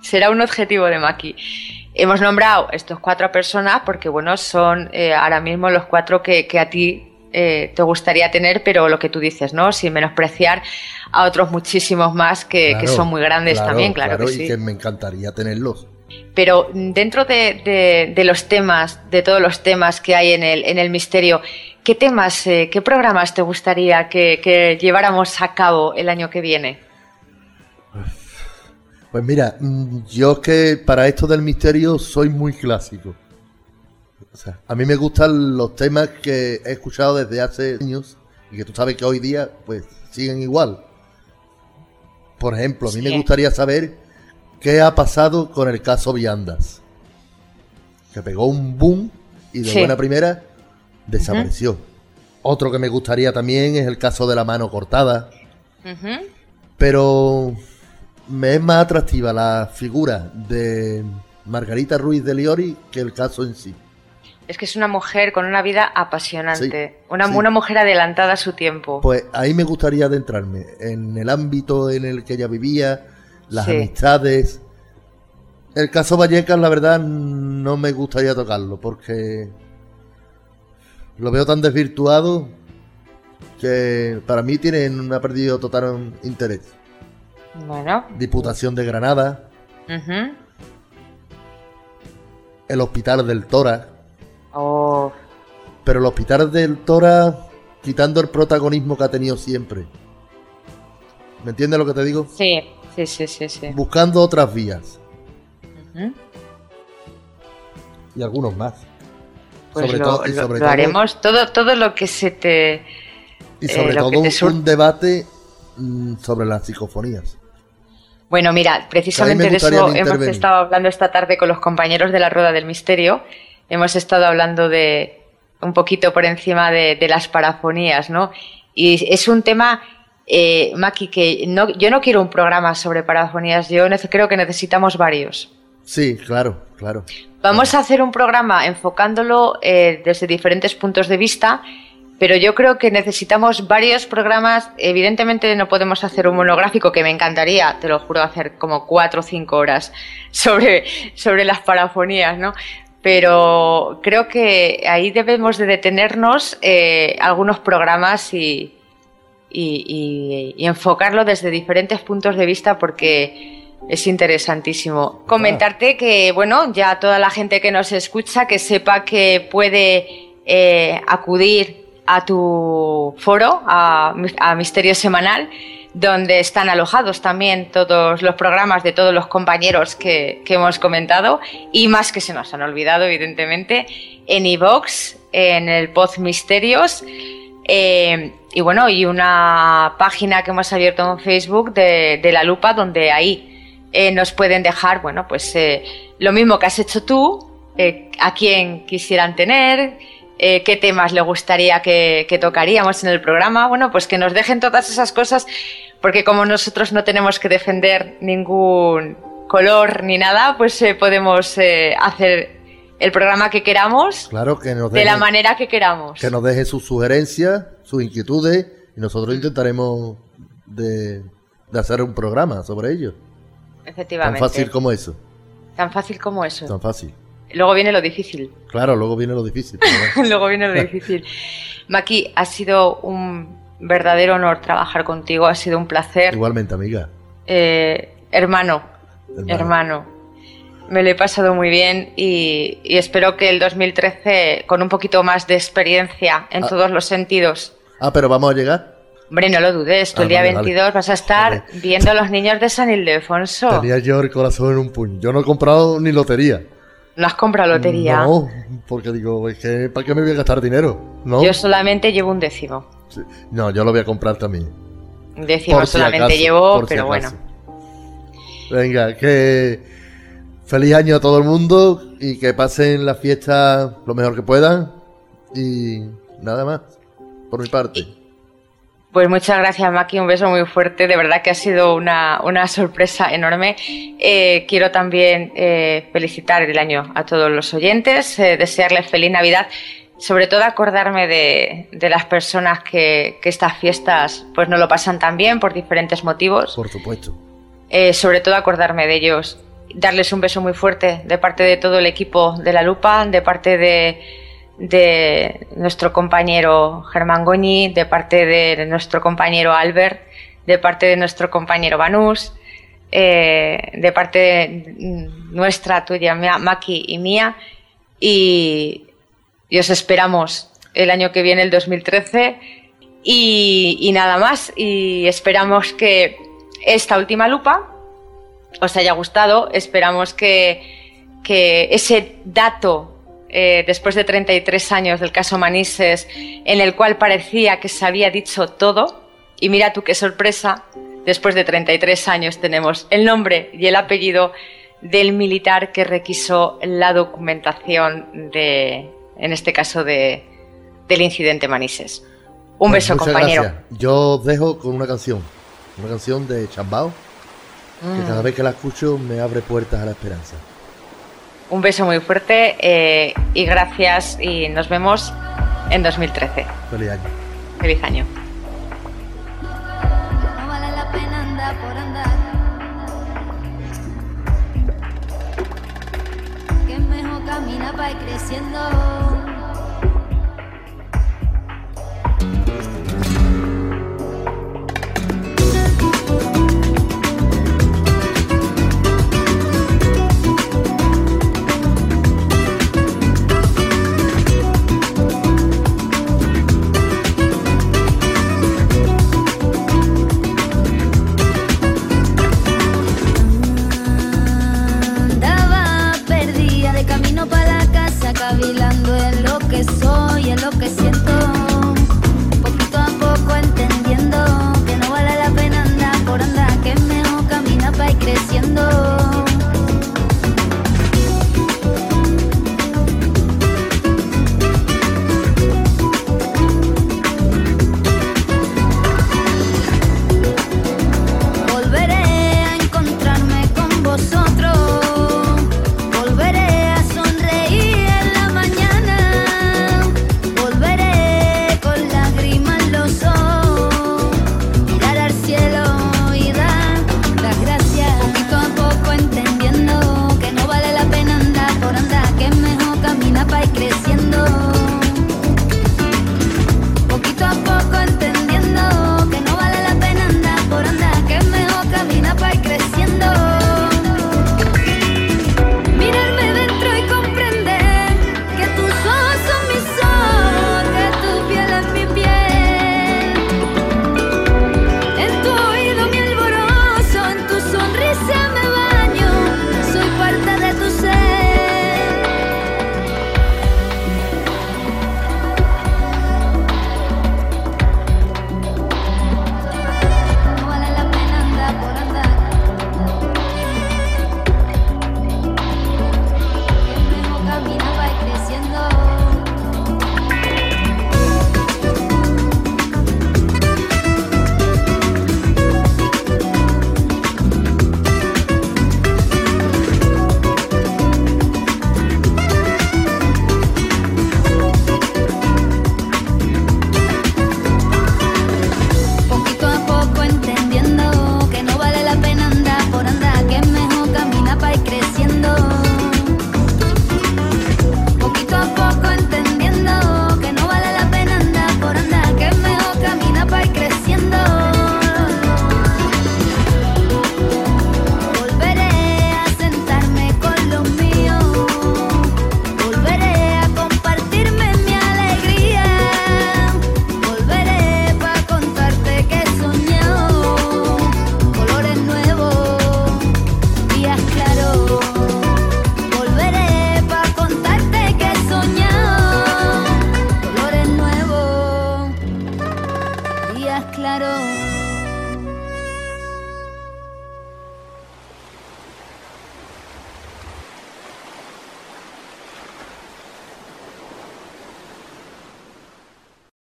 Será un objetivo de Maki. Hemos nombrado estos cuatro personas porque, bueno, son ahora mismo los cuatro que, que a ti eh, te gustaría tener, pero lo que tú dices, ¿no? Sin menospreciar a otros muchísimos más que, son muy grandes claro, también, claro, que y sí. que me encantaría tenerlos. Pero dentro de, de- de los temas, de todos los temas que hay en el, en el misterio, ¿qué temas, eh, qué programas te gustaría que, que lleváramos a cabo el año que viene? Pues mira, mm, yo es que para esto del misterio soy muy clásico. O sea, a mí me gustan los temas que he escuchado desde hace años y que tú sabes que hoy día pues siguen igual. Por ejemplo, a mí me gustaría saber qué ha pasado con el caso Viandas. Que pegó un boom y de Sí. buena primera desapareció. Otro que me gustaría también es el caso de la mano cortada. Pero me es más atractiva la figura de Margarita Ruiz de Liori que el caso en sí. Es que es una mujer con una vida apasionante, Sí, una, sí. una mujer adelantada a su tiempo. Pues ahí me gustaría adentrarme en el ámbito en el que ella vivía, las Sí. amistades. El caso Vallecas, la verdad, no me gustaría tocarlo porque lo veo tan desvirtuado que para mí tiene, ha perdido total interés. Bueno. Diputación de Granada, el Hospital del Tora. Oh, Pero el Hospital del Tora, quitando el protagonismo que ha tenido siempre. ¿Me entiendes lo que te digo? sí, sí, sí, sí, sí. Buscando otras vías. Y algunos más. Pues sobre lo, todo, y sobre lo todo- haremos todo, todo lo que se te... Y eh, sobre todo un, debate mm, sobre las psicofonías. Bueno, mira, precisamente de eso hemos estado hablando esta tarde con los compañeros de la Rueda del Misterio. Hemos estado hablando de un poquito por encima de, de las parafonías, ¿no? Y es un tema Eh, Maki, que no, yo no quiero un programa sobre parafonías, yo creo que necesitamos varios. Sí, claro, claro. Vamos a hacer un programa enfocándolo eh, desde diferentes puntos de vista, pero yo creo que necesitamos varios programas. Evidentemente no podemos hacer un monográfico, que me encantaría, te lo juro, hacer como cuatro o cinco horas sobre, sobre las parafonías, ¿no? Pero creo que ahí debemos de detenernos eh, algunos programas y, y, enfocarlo desde diferentes puntos de vista porque es interesantísimo. Comentarte que, bueno, ya toda la gente que nos escucha que sepa que puede eh, acudir a tu foro, a Misterio Semanal, donde están alojados también todos los programas de todos los compañeros que, que hemos comentado y más que se nos han olvidado, evidentemente, en iVox, en el Pod Misterios. eh, y bueno, y una página que hemos abierto en Facebook de, de La Lupa, donde ahí eh, nos pueden dejar, bueno, pues eh, lo mismo que has hecho tú, a quién quisieran tener, qué temas le gustaría que, que tocaríamos en el programa, bueno, pues que nos dejen todas esas cosas, porque como nosotros no tenemos que defender ningún color ni nada, pues eh, podemos eh, hacer el programa que queramos Claro que nos de deje, la manera que queramos. que nos deje sus sugerencias, sus inquietudes y nosotros intentaremos de, de hacer un programa sobre ello. Tan Efectivamente. fácil como eso. Tan fácil como eso. Tan fácil. Luego viene lo difícil. Claro, luego viene lo difícil. Luego viene lo difícil. Maki, ha sido un verdadero honor trabajar contigo, ha sido un placer. Igualmente, amiga. Eh, hermano, Hermano. hermano, me lo he pasado muy bien y, y espero que el 2013, con un poquito más de experiencia en Ah. todos los sentidos, Ah, pero vamos a llegar. hombre, no lo dudes, tú Ah, el día vale, vale. 22 vas a estar viendo a los niños de San Ildefonso. Tenía yo el corazón en un puño. Yo no he comprado ni lotería. ¿No has comprado lotería? No, porque digo, es que ¿para qué me voy a gastar dinero? No, Yo solamente llevo un décimo. Sí. no yo lo voy a comprar también. Por si solamente acaso, llevo, si pero bueno. Venga, que feliz año a todo el mundo y que pasen la fiesta lo mejor que puedan y nada más, por mi parte. Pues muchas gracias, Maki. Un beso muy fuerte. De verdad que ha sido una, una sorpresa enorme. Eh, quiero también eh, felicitar el año a todos los oyentes, eh, desearles feliz Navidad. Sobre todo acordarme de, de las personas que, que estas fiestas pues no lo pasan tan bien por diferentes motivos. Por supuesto. Eh, sobre todo acordarme de ellos, darles un beso muy fuerte de parte de todo el equipo de La Lupa, de parte de, de nuestro compañero Germán Goñi, de parte de nuestro compañero Albert, de parte de nuestro compañero Banús, eh, de parte de nuestra, tuya, mía, Maki y mía, y, y os esperamos el año que viene, el 2013, y, y nada más, y esperamos que esta última lupa os haya gustado. Esperamos que, que ese dato, eh, después de 33 años del caso Manises, en el cual parecía que se había dicho todo, y mira tú qué sorpresa, después de 33 años tenemos el nombre y el apellido del militar que requisó la documentación de, en este caso, de, del incidente Manises. Un Pues beso, compañero. gracias. Yo os dejo con una canción, una canción de Chambao, que Mm. cada vez que la escucho me abre puertas a la esperanza. Un beso muy fuerte eh, y gracias y nos vemos en 2013. Feliz año. Feliz año. No vale la pena andar por andar. Que es mejor caminar para ir creciendo. Cavilando en lo que soy, en lo que siento.